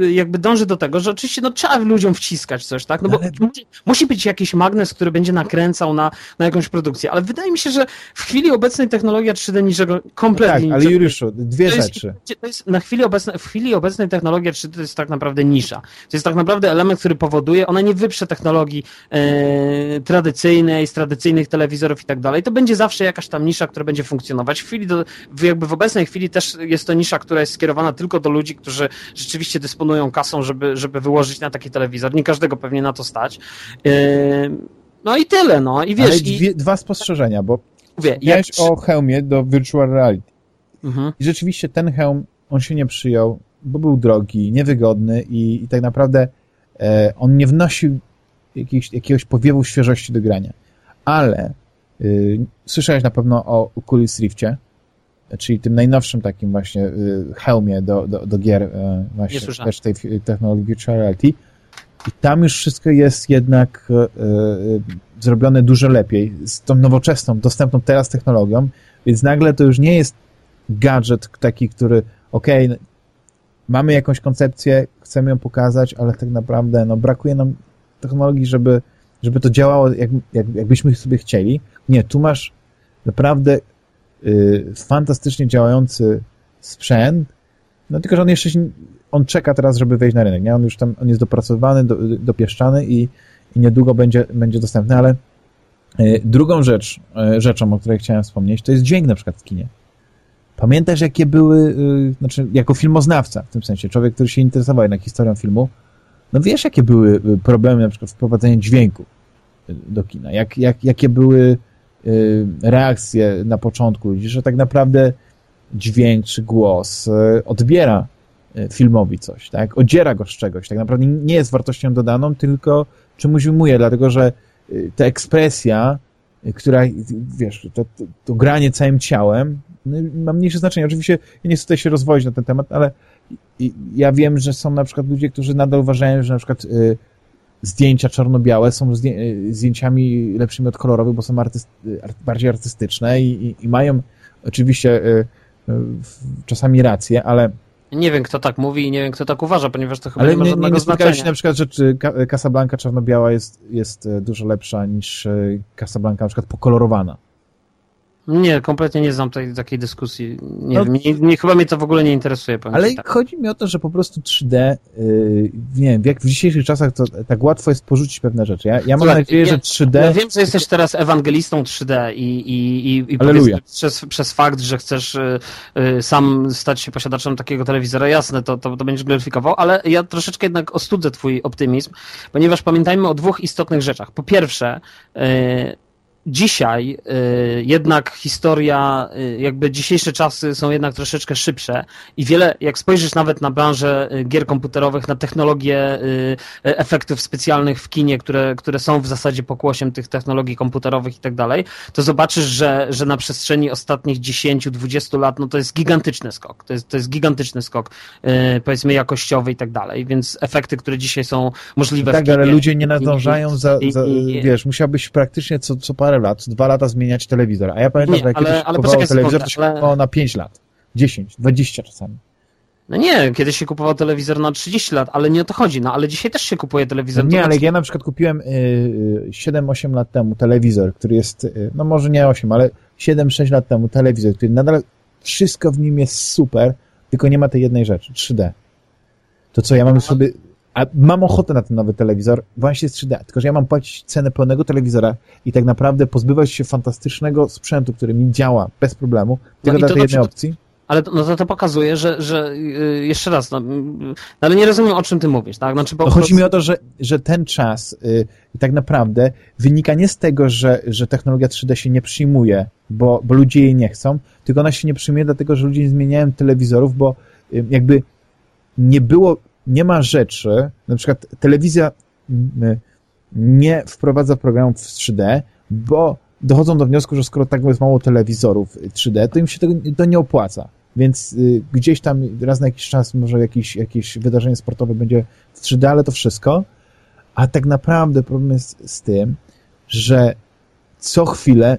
y, jakby dąży do tego, że oczywiście no, trzeba ludziom wciskać coś, tak? No bo ale... musi, musi, być jakiś magnes, który będzie nakręcał na, na jakąś produkcję, ale wydaje mi się, że w chwili obecnej technologia 3D niczego kompletnie... No tak, ale Juliuszu, dwie to rzeczy. Jest, jest na chwili obecnej, w chwili obecnej technologia 3D to jest tak naprawdę nisza. To jest tak naprawdę element, który powoduje, ona nie wyprze technologii e, tradycyjnej, z tradycyjnych telewizorów i tak dalej. To będzie zawsze jakaś tam nisza, która będzie funkcjonować. W chwili do, jakby w obecnej chwili też jest to nisza, która jest skierowana tylko do ludzi, którzy rzeczywiście dysponują kasą, żeby, żeby wyłożyć na taki telewizor. Nie każdego pewnie na to stać. Yy, no i tyle, no. I wiesz, dwie, i... dwa spostrzeżenia, bo mówię, jak... o hełmie do virtual reality. Mhm. I rzeczywiście ten hełm, on się nie przyjął, bo był drogi, niewygodny i, i tak naprawdę e, on nie wnosił jakiś, jakiegoś powiewu świeżości do grania. Ale słyszałeś na pewno o Oculus Riftie, czyli tym najnowszym takim właśnie y, hełmie do, do, do gier y, właśnie też tej technologii virtual reality i tam już wszystko jest jednak y, zrobione dużo lepiej z tą nowoczesną, dostępną teraz technologią, więc nagle to już nie jest gadżet taki, który okej, okay, mamy jakąś koncepcję, chcemy ją pokazać, ale tak naprawdę no, brakuje nam technologii, żeby, żeby to działało jak, jak, jakbyśmy sobie chcieli. Nie, tu masz naprawdę y, fantastycznie działający sprzęt, no tylko, że on jeszcze on czeka teraz, żeby wejść na rynek, nie? On już tam, on jest dopracowany, do, dopieszczany i, i niedługo będzie, będzie dostępny, ale y, drugą rzecz, y, rzeczą, o której chciałem wspomnieć, to jest dźwięk na przykład w kinie. Pamiętasz, jakie były, y, znaczy, jako filmoznawca, w tym sensie, człowiek, który się interesował jednak historią filmu, no wiesz, jakie były y, problemy na przykład wprowadzenia dźwięku y, do kina, jak, jak, jakie były Y, reakcje na początku że tak naprawdę dźwięk czy głos y, odbiera y, filmowi coś, tak? Odziera go z czegoś. Tak naprawdę nie jest wartością dodaną, tylko czymś ujmuje, dlatego że ta ekspresja, która, wiesz, to, to, to granie całym ciałem no, ma mniejsze znaczenie. Oczywiście ja nie chcę tutaj się rozwodzić na ten temat, ale ja wiem, że są na przykład ludzie, którzy nadal uważają, że na przykład zdjęcia czarno-białe są zdjęciami lepszymi od kolorowych, bo są artyst, bardziej artystyczne i, i, i mają oczywiście y, y, czasami rację, ale nie wiem, kto tak mówi i nie wiem, kto tak uważa, ponieważ to chyba Ale nie ma nie, żadnego nie, nie znaczenia. się na przykład, że Casablanca czarno-biała jest, jest e, dużo lepsza niż e, Casablanca na przykład pokolorowana. Nie, kompletnie nie znam tej, takiej dyskusji. Nie no, wiem, nie, nie, chyba mnie to w ogóle nie interesuje. Ale tak. chodzi mi o to, że po prostu 3D, yy, nie wiem, jak w dzisiejszych czasach to tak łatwo jest porzucić pewne rzeczy. Ja, ja mam Słuchaj, nadzieję, ja, że 3D... Ja wiem, że jesteś teraz ewangelistą 3D i, i, i, i przez, przez fakt, że chcesz yy, sam stać się posiadaczem takiego telewizora, jasne, to, to, to będziesz gloryfikował, ale ja troszeczkę jednak ostudzę twój optymizm, ponieważ pamiętajmy o dwóch istotnych rzeczach. Po pierwsze, yy, dzisiaj y, jednak historia, y, jakby dzisiejsze czasy są jednak troszeczkę szybsze i wiele, jak spojrzysz nawet na branżę y, gier komputerowych, na technologie efektów specjalnych w kinie, które, które są w zasadzie pokłosiem tych technologii komputerowych i tak dalej, to zobaczysz, że, że na przestrzeni ostatnich 10-20 lat, no to jest gigantyczny skok. To jest, to jest gigantyczny skok, powiedzmy, jakościowy i tak dalej, więc efekty, które dzisiaj są możliwe tak, w kinie... Tak, ale ludzie nie nadążają za, za wiesz, musiałbyś praktycznie co, co parę parę lat, dwa lata zmieniać telewizor. A ja pamiętam, nie, że jak ale, kiedyś ale kupowało telewizor, to się ale... kupowało na 5 lat. 10, 20 czasami. No nie, kiedyś się kupował telewizor na 30 lat, ale nie o to chodzi, no ale dzisiaj też się kupuje telewizor. No nie, ale ja na przykład kupiłem y, 7-8 lat temu telewizor, który jest, y, no może nie 8, ale 7-6 lat temu telewizor, który nadal wszystko w nim jest super, tylko nie ma tej jednej rzeczy, 3D. To co, ja mam sobie a mam ochotę na ten nowy telewizor, właśnie z 3D, tylko że ja mam płacić cenę pełnego telewizora i tak naprawdę pozbywać się fantastycznego sprzętu, który mi działa bez problemu, tylko No dla tej dobrze, jednej opcji. Ale to- no to, to pokazuje, że, że yy, jeszcze raz, no, mm, no, ale nie rozumiem o czym ty mówisz, tak? Znaczy, bo No chodzi mi prostu- o to, że, że ten czas y, tak naprawdę wynika nie z tego, że, że technologia 3D się nie przyjmuje, bo, bo ludzie jej nie chcą, tylko ona się nie przyjmuje dlatego, że ludzie nie zmieniają telewizorów, bo y, jakby nie było, nie ma rzeczy, na przykład telewizja y, nie wprowadza programów w 3D, bo dochodzą do wniosku, że skoro tak jest mało telewizorów 3D, to im się tego to nie opłaca. Więc y, gdzieś tam raz na jakiś czas może jakieś, jakieś wydarzenie sportowe będzie w 3D, ale to wszystko. A tak naprawdę problem jest z tym, że co chwilę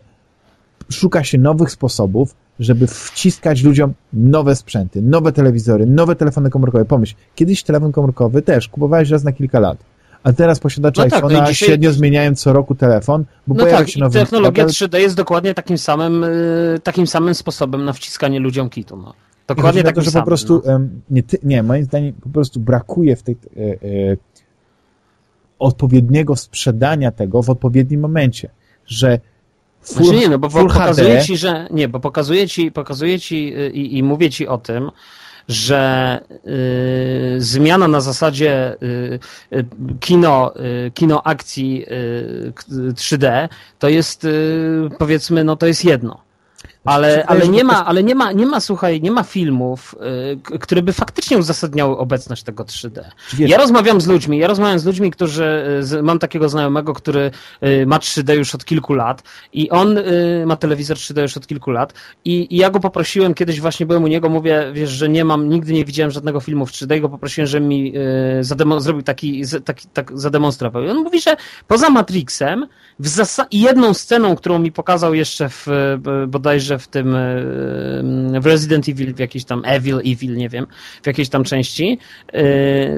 szuka się nowych sposobów, żeby wciskać ludziom nowe sprzęty, nowe telewizory, nowe telefony komórkowe. Pomyśl, kiedyś telefon komórkowy też kupowałeś raz na kilka lat. A teraz posiadacze No tak, no iPhone'a dzisiaj- średnio zmieniają co roku telefon, bo No pojawia tak, się nowy technologia model. 3D jest dokładnie takim samym, yy, takim samym sposobem na wciskanie ludziom kitu, no. Dokładnie na to, takim że samym, po prostu no. nie, ty, nie, moim zdaniem po prostu brakuje w tej e, e, odpowiedniego sprzedania tego w odpowiednim momencie, że full, Znaczy nie, no bo full pokazuje HD, ci, że nie, bo pokazuje ci, pokazuje ci y, i, i mówię ci o tym, że y, zmiana na zasadzie y, y, kino, y, kino akcji y, k- 3D to jest powiedzmy, no to jest jedno. Ale, Znaczy, ale że nie ma, ale nie ma, nie ma, słuchaj, nie ma filmów, y, które by faktycznie uzasadniały obecność tego 3D. wiesz, Ja rozmawiam z ludźmi, ja rozmawiam z ludźmi, którzy, y, z, mam takiego znajomego, który y, ma 3D już od kilku lat i on y, ma telewizor 3D już od kilku lat i, i ja go poprosiłem, kiedyś właśnie byłem u niego, mówię, wiesz, że nie mam, nigdy nie widziałem żadnego filmu w 3D i go poprosiłem, żeby mi y, zademo, zrobił taki, z, taki tak zademonstrował. I on mówi, że poza Matrixem w i jedną sceną, którą mi pokazał jeszcze w, y, bodajże w tym y, w Resident Evil, w jakiejś tam Evil, Evil, nie wiem, w jakiejś tam części yy,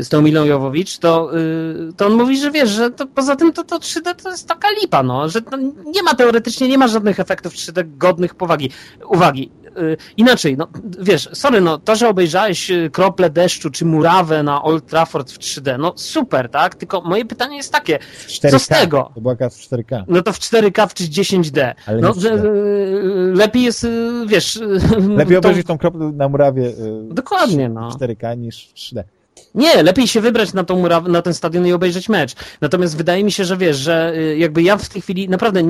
z tą Milą Jowowicz, to, yy, to on mówi, że wiesz, że to, poza tym to, to 3D to jest taka lipa, no, że nie ma teoretycznie, nie ma żadnych efektów 3D godnych powagi, uwagi. Yy, inaczej, no wiesz, sorry, no to, że obejrzałeś yy, krople deszczu czy murawę na Old Trafford w 3D, no super, tak? Tylko moje pytanie jest takie, w 4K, co z tego? To była w 4K. no to w 4K czy 10D. Ale no, w 3D. yy, lepiej jest, wiesz... Lepiej obejrzeć tą kroplę na murawie y, Dokładnie, no. w 4K niż w 3D. Nie, lepiej się wybrać na, tą na ten stadion i obejrzeć mecz. Natomiast wydaje mi się, że wiesz, że y, jakby ja w tej chwili naprawdę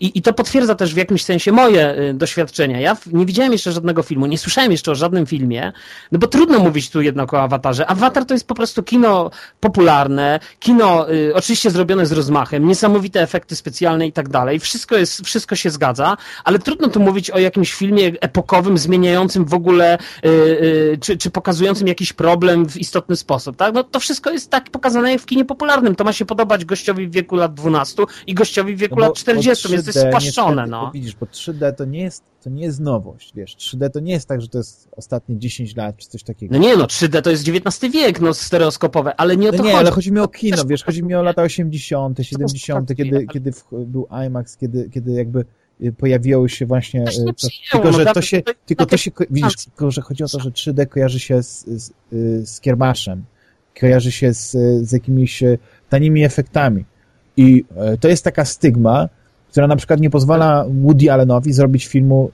i, i to potwierdza też w jakimś sensie moje y, doświadczenia. Ja nie widziałem jeszcze żadnego filmu, nie słyszałem jeszcze o żadnym filmie, no bo trudno mówić tu jednak o awatarze. Awatar to jest po prostu kino popularne, kino y, oczywiście zrobione z rozmachem, niesamowite efekty specjalne i tak dalej. Wszystko jest, wszystko się zgadza, ale trudno tu mówić o jakimś filmie epokowym, zmieniającym w ogóle, y, y, czy, czy pokazującym jakiś problem w istotny sposób, tak? No to wszystko jest tak pokazane jak w kinie popularnym. To ma się podobać gościowi w wieku lat 12 i gościowi w wieku No bo- lat 40, bo więc to 3D jest spłaszczone, no. Widzisz, bo 3D to nie jest, to nie jest nowość, wiesz, 3D to nie jest tak, że to jest ostatnie 10 lat, czy coś takiego. No nie no, 3D to jest XIX wiek, no stereoskopowe, ale nie o No to nie, chodzi. ale chodzi mi o kino, wiesz, chodzi mi o lata 80., 70., tak, kiedy, ale- kiedy w, był IMAX, kiedy, kiedy jakby y, pojawiało się właśnie... Też y, to, tylko, no że to się, tylko to się, widzisz, tylko, że chodzi o to, że 3D kojarzy się z, z, y, z kiermaszem, kojarzy się z, z jakimiś tanimi efektami. I y, to jest taka stygma, która na przykład nie pozwala Woody Allenowi zrobić filmu,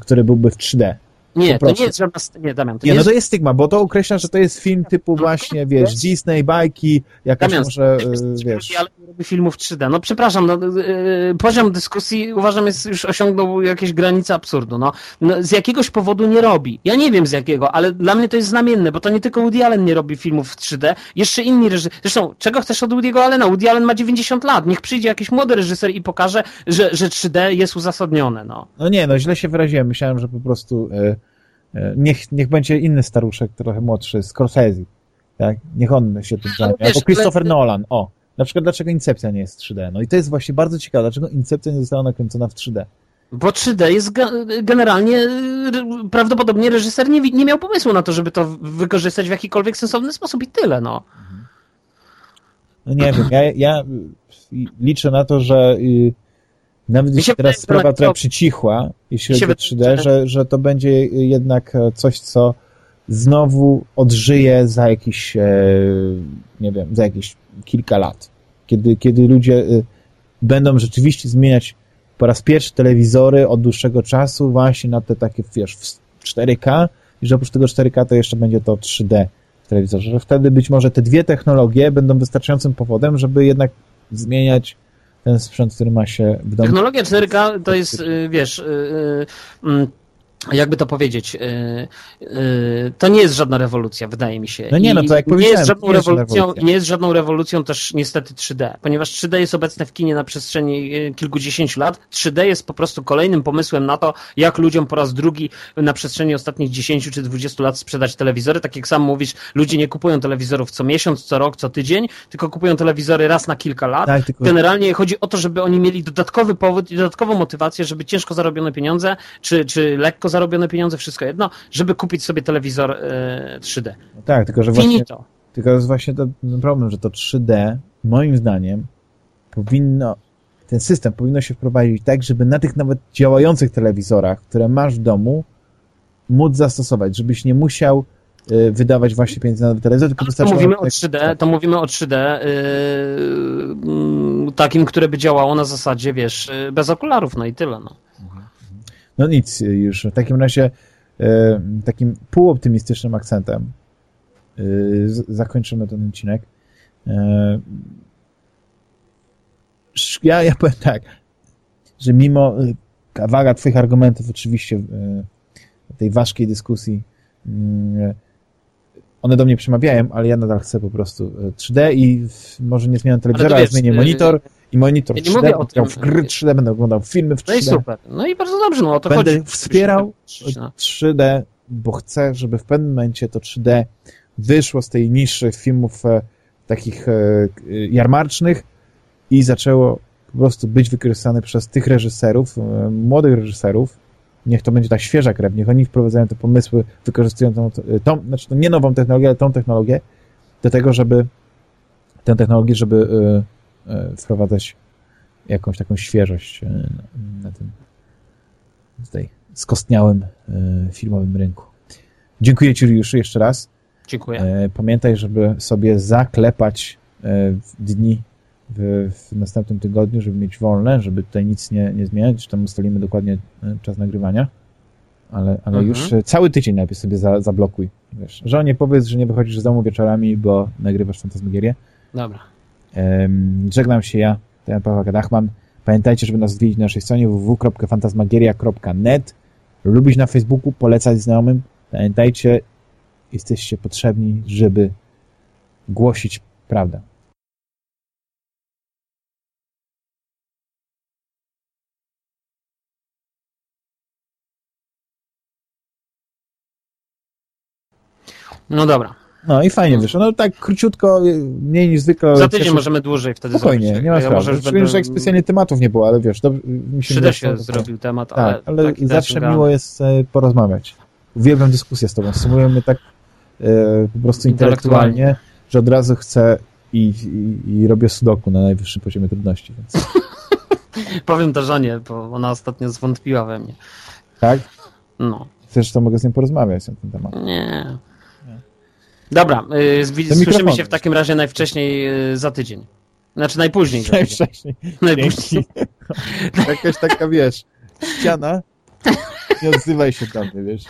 który byłby w 3D. Nie, to nie jest żadna... Nie, Damian, to Nie, nie no jest... to jest stygma, bo to określa, że to jest film typu właśnie, wiesz, Disney, bajki, jakaś Damian, może, y, wiesz... Ale nie robi filmów 3D. No przepraszam, no, yy, poziom dyskusji uważam jest już osiągnął jakieś granice absurdu. No. no, z jakiegoś powodu nie robi. Ja nie wiem z jakiego, ale dla mnie to jest znamienne, bo to nie tylko Woody Allen nie robi filmów w 3D, jeszcze inni reżyserzy. Zresztą, czego chcesz od Woody'ego Allena? Woody Allen ma 90 lat. Niech przyjdzie jakiś młody reżyser i pokaże, że, że 3D jest uzasadnione. No. No nie, no źle się wyraziłem, myślałem, że po prostu y, y, niech, niech będzie inny staruszek, trochę młodszy, Scorsese, tak? Niech on się tym zajmie. Albo Christopher ale- Nolan, o. Na przykład dlaczego Incepcja nie jest 3D? No i to jest właśnie bardzo ciekawe, dlaczego Incepcja nie została nakręcona w 3D? Bo 3D jest ge- generalnie, yy, prawdopodobnie reżyser nie, nie miał pomysłu na to, żeby to wykorzystać w jakikolwiek sensowny sposób i tyle, no. No nie wiem, ja, ja y, liczę na to, że y, nawet jeśli teraz sprawa trochę przycichła, jeśli chodzi o wydaje, 3D, że- że, to będzie jednak coś, co znowu odżyje za jakieś, e, nie wiem, za jakieś kilka lat. Kiedy, kiedy ludzie e, będą rzeczywiście zmieniać po raz pierwszy telewizory od dłuższego czasu właśnie na te takie, wiesz, w 4K i że oprócz tego 4K to jeszcze będzie to 3D w telewizorze, że wtedy być może te dwie technologie będą wystarczającym powodem, żeby jednak zmieniać ten sprzęt, który ma się w domu. Technologia 4K to jest, y, wiesz, yy, yy, jakby to powiedzieć, yy, yy, to nie jest żadna rewolucja, wydaje mi się. No nie, no to jak I nie jest żadną nie jest rewolucją, rewolucja. nie jest żadną rewolucją też niestety 3D, ponieważ 3D jest obecne w kinie na przestrzeni yy, kilkudziesięciu lat. 3D jest po prostu kolejnym pomysłem na to, jak ludziom po raz drugi na przestrzeni ostatnich 10 czy 20 lat sprzedać telewizory. Tak jak sam mówisz, ludzie nie kupują telewizorów co miesiąc, co rok, co tydzień, tylko kupują telewizory raz na kilka lat. Tak, tylko Generalnie chodzi o to, żeby oni mieli dodatkowy powód i dodatkową motywację, żeby ciężko zarobione pieniądze, czy, czy lekko zarobione pieniądze, wszystko jedno, żeby kupić sobie telewizor e, 3D. tak, tylko że właśnie Finito. Tylko jest właśnie to, ten problem, że to 3D, moim zdaniem, powinno, ten system powinno się wprowadzić tak, żeby na tych nawet działających telewizorach, które masz w domu, móc zastosować, żebyś nie musiał y, wydawać właśnie pieniędzy na telewizor, tylko To wystarczy... mówimy o 3D, to mówimy o 3D yy, takim, które by działało na zasadzie, wiesz, yy, bez okularów, no i tyle, no. No nic, już w takim razie y, takim półoptymistycznym akcentem z- zakończymy ten odcinek. Sz- ja, ja powiem tak, że mimo waga twoich argumentów oczywiście tej ważkiej dyskusji y, one do mnie przemawiają, ale ja nadal chcę po prostu y, 3D i może nie zmieniam telewizora, ale, wiesz, zmienię monitor i monitor ja 3D, nie mówię o tym, w gry 3D, będę oglądał filmy w 3D. No i super. No i bardzo dobrze, no o to Będę chodzi. wspierał No. 3D, bo chcę, żeby w pewnym momencie to 3D wyszło z tej niszy filmów e, takich e, e, jarmarcznych i zaczęło po prostu być wykorzystane przez tych reżyserów, e, młodych reżyserów. Niech to będzie ta świeża krew, niech oni wprowadzają te pomysły, wykorzystują tą, tą znaczy nie nową technologię, ale tą technologię do tego, żeby tę technologię, żeby wprowadzać jakąś taką świeżość e, na, tym tutaj skostniałym e, filmowym rynku. Dziękuję Ci, Juliuszu, jeszcze raz. Dziękuję. E, Pamiętaj, żeby sobie zaklepać e, dni w, w następnym tygodniu, żeby mieć wolne, żeby tutaj nic nie, nie zmieniać. Tam ustalimy dokładnie e, czas nagrywania. Ale, ale Mhm. już e, cały tydzień najpierw sobie za, zablokuj. Wiesz, żonie powiedz, że nie wychodzisz z domu wieczorami, bo nagrywasz Fantasmagieриę. Dobra. Żegnam się ja, ja Paweł Kadachman. Pamiętajcie, żeby nas odwiedzić na naszej stronie www.fantasmagieria.net lubić na Facebooku, polecać znajomym. Pamiętajcie, jesteście potrzebni, żeby głosić prawdę. No dobra. No i fajnie wyszło. No tak króciutko, mniej niż zwykle. Za tydzień cieszę- możemy dłużej wtedy Spokojnie, zrobić. nie ma ja sprawy. już Szczególnie, że będę... jak specjalnie tematów nie było, ale wiesz, dobrze, mi się 3D wydaje, się że- zrobił temat, Tak, ale, ale taki zawsze dancing miło jest e, porozmawiać. Uwielbiam dyskusję z tobą. Sumujemy tak e, po prostu Intelektualnie. intelektualnie, że od razu chcę i, i, i robię sudoku na najwyższym poziomie trudności. Więc, Powiem to żonie, bo ona ostatnio zwątpiła we mnie. tak? No. Chcesz, to mogę z nim porozmawiać na ten temat. Nie. Dobra, y, Do słyszymy się w takim razie najwcześniej y, za tydzień. Znaczy najpóźniej. Najwcześniej. Najpóźniej. Jakaś taka, wiesz, ściana. Nie odzywaj się tam, wiesz.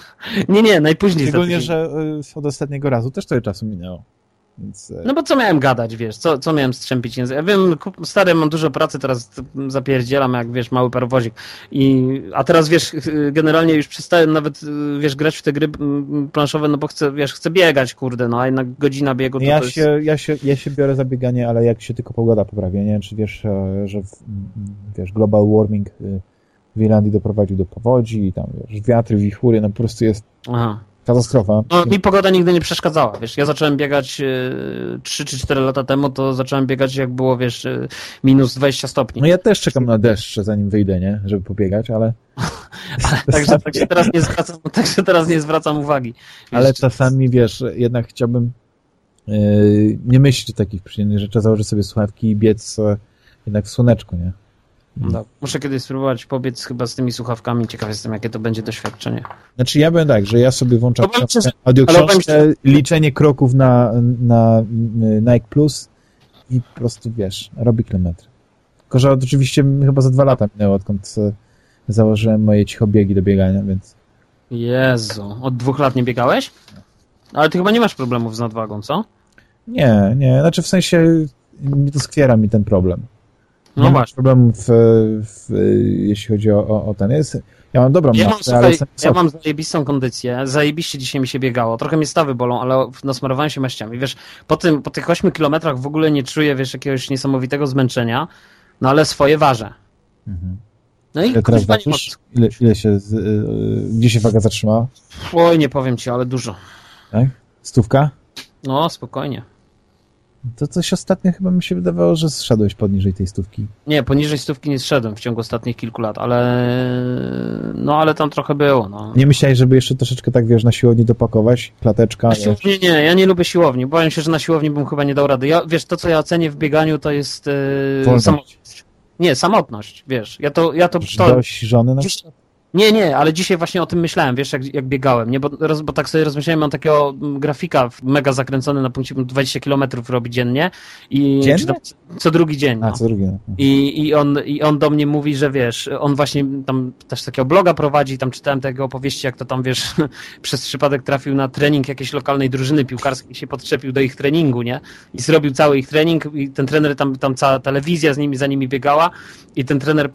Nie, nie, najpóźniej za Szczególnie, że e, od ostatniego razu też trochę czasu minęło. Więc, e, No bo co miałem gadać, wiesz, co, co miałem strzępić język. Ja wiem, stary, mam dużo pracy, teraz zapierdzielam jak, wiesz, mały parowozik. I, a teraz, wiesz, generalnie już przestałem nawet, y, wiesz, grać w te gry planszowe, no bo chcę, wiesz, chcę biegać, kurde, no a jednak godzina biegu to, ja, to jest... się, ja, się, ja się biorę za bieganie, ale jak się tylko pogoda poprawi. Nie wiem, czy wiesz, e, że w, wiesz, global warming y, w Irlandii doprowadził do powodzi i tam wiesz, wiatry, wichury, no po prostu jest Aha. Katastrofa. No, mi pogoda nigdy nie przeszkadzała, wiesz, ja zacząłem biegać y, 3 czy 4 lata temu, to zacząłem biegać jak było, wiesz, y, minus 20 stopni. No ja też czekam na deszcz, zanim wyjdę, nie? Żeby pobiegać, ale, Także tak się teraz nie zwracam, tak się teraz nie zwracam uwagi. Wiesz, ale czasami, wiesz, jednak chciałbym yy, nie myśleć o takich przyjemnych rzeczach, założyć sobie słuchawki i biec e, jednak w słoneczku, nie? No, muszę kiedyś spróbować pobiec chyba z tymi słuchawkami. Ciekaw jestem, jakie to będzie doświadczenie. Znaczy ja byłem tak, że ja sobie włączam No audioksiążkę, liczenie kroków na, na Nike Plus i po prostu, wiesz, robi kilometry. Tylko, że oczywiście chyba za dwa lata minęło, odkąd e, założyłem moje cichobiegi do biegania, więc Jezu, od dwóch lat nie biegałeś? Ale ty chyba nie masz problemów z nadwagą, co? nie, nie, znaczy w sensie nie to skwiera mi ten problem. No nie mam właśnie. problemu w, w, jeśli chodzi o, o, o ten. Jest, ja mam dobrą Ja mam, masę, słuchaj, ja mam zajebistą kondycję, zajebiście dzisiaj mi się biegało, trochę mnie stawy bolą, ale nasmarowałem się maściami, wiesz, po, tym, po tych 8 kilometrach w ogóle nie czuję, wiesz, jakiegoś niesamowitego zmęczenia, no ale swoje ważę. Mhm. No i Ile teraz ważysz? Ile, ile się, z, y, y, gdzie się waga zatrzymała? Oj, nie powiem ci, ale dużo. Tak? Stówka? No, spokojnie. To coś ostatnio chyba mi się wydawało, że zszedłeś poniżej tej stówki. Nie, poniżej stówki nie zszedłem w ciągu ostatnich kilku lat, ale no ale tam trochę było, no. Nie myślałeś, żeby jeszcze troszeczkę tak, wiesz, na siłowni dopakować? Klateczka, siłowni nie, ja nie lubię siłowni. Boję się, że na siłowni bym chyba nie dał rady. Ja, wiesz, to co ja ocenię w bieganiu to jest yy, Wolność. samotność. Nie, samotność, wiesz. Ja to, ja to, to żony na dziś, Nie, nie, ale dzisiaj właśnie o tym myślałem, wiesz, jak, jak biegałem, nie? Bo, roz, bo tak sobie rozmyślałem, mam takiego mm, grafika mega zakręcony na punkcie 20 km robi dziennie i Dziennie? co drugi dzień. A, No. co drugie. no. I, i, on, I on do mnie mówi, że wiesz, on właśnie tam też takiego bloga prowadzi, tam czytałem tego opowieści, jak to tam wiesz, przez przypadek trafił na trening jakiejś lokalnej drużyny piłkarskiej, się podczepił do ich treningu, nie? I zrobił cały ich trening i ten trener tam, tam cała telewizja z nimi, za nimi biegała i ten trener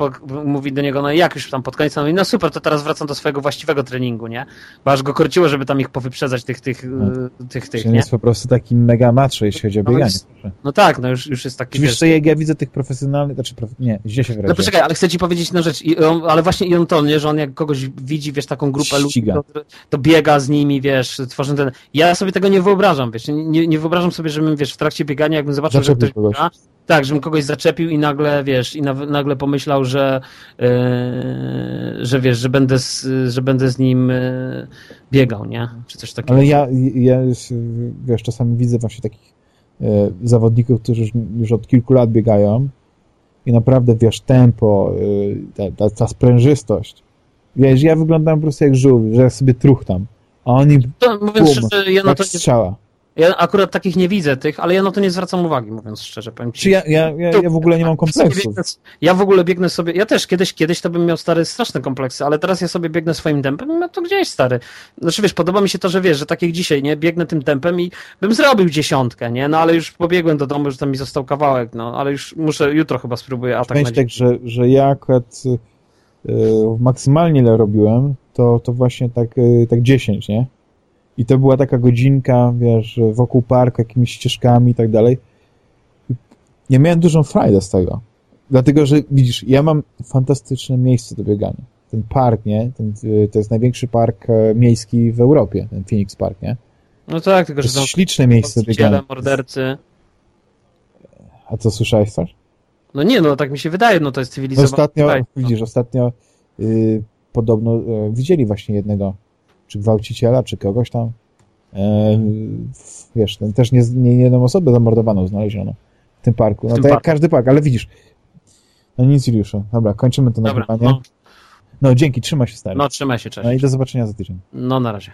mówi do niego, no jak już tam pod koniec, on mówi, no super, to teraz wracam do swojego właściwego treningu, nie? Bo aż go korciło, żeby tam ich powyprzedzać tych, tych, No. y, tych, tych, Czyli nie? jest po prostu taki mega macho, jeśli chodzi o No bieganie. proszę. No tak, no już, już jest taki, wiesz, co, jak ja widzę tych profesjonalnych, znaczy, prof... nie, źle się No wyraziłem. poczekaj, ale chcę ci powiedzieć jedną rzecz, I on, ale właśnie i on to, nie, że on jak kogoś widzi, wiesz, taką grupę ludzi, to, to biega z nimi, wiesz, tworzy ten... Ja sobie tego nie wyobrażam, wiesz, nie, nie wyobrażam sobie, żebym, wiesz, w trakcie biegania, jakbym zobaczył, Zaczepił że ktoś biega, tak, żebym kogoś zaczepił i nagle, wiesz, i nagle pomyślał, że, e, że wiesz, że będę z, że będę z nim e, biegał, nie? Czy coś takiego. Ale ja, ja wiesz, czasami widzę właśnie takich e, zawodników, którzy już, już od kilku lat biegają i naprawdę, wiesz, tempo, ta, ta, sprężystość. Wiesz, ja wyglądam po prostu jak żółw, że ja sobie truchtam, a oni To, mówiąc bum, szczerze, ja na to nie, strzała. Ja akurat takich nie widzę tych, ale ja na to nie zwracam uwagi, mówiąc szczerze, powiem ci. Czy ja, ja, ja, ja w ogóle nie mam kompleksów. Ja w ogóle biegnę sobie, ja też kiedyś, kiedyś to bym miał stary straszne kompleksy, ale teraz ja sobie biegnę swoim tempem, no to gdzieś stary. Znaczy wiesz, podoba mi się to, że wiesz, że tak jak dzisiaj, nie, biegnę tym tempem i bym zrobił dziesiątkę, nie, no ale już pobiegłem do domu, że tam mi został kawałek, no, ale już muszę, jutro chyba spróbuję atak Powiem na tak, że, że ja akurat y, maksymalnie ile robiłem, to, to właśnie tak, y, tak 10, nie? I to była taka godzinka, wiesz, wokół parku, jakimiś ścieżkami i tak dalej. Ja miałem dużą frajdę z tego. Dlatego, że widzisz, ja mam fantastyczne miejsce do biegania. Ten park, nie? Ten, y, to jest największy park e, miejski w Europie, ten Phoenix Park, nie? No tak, tylko To że jest są śliczne miejsce do biegania. mordercy. A co, słyszałeś coś? No nie, no tak mi się wydaje, no to jest No cywilizowane. ostatnio, kraj, no. widzisz, ostatnio y, podobno y, widzieli właśnie jednego, czy gwałciciela, czy kogoś tam. E, wiesz, ten, też nie, nie nie jedną osobę zamordowaną znaleziono w tym parku. No tym to jak parku. każdy park, ale widzisz. No nic, Juliuszu. Dobra, kończymy to nagrywanie. no, No dzięki, trzymaj się stary. no trzymaj się, cześć. no i do zobaczenia za tydzień. No na razie.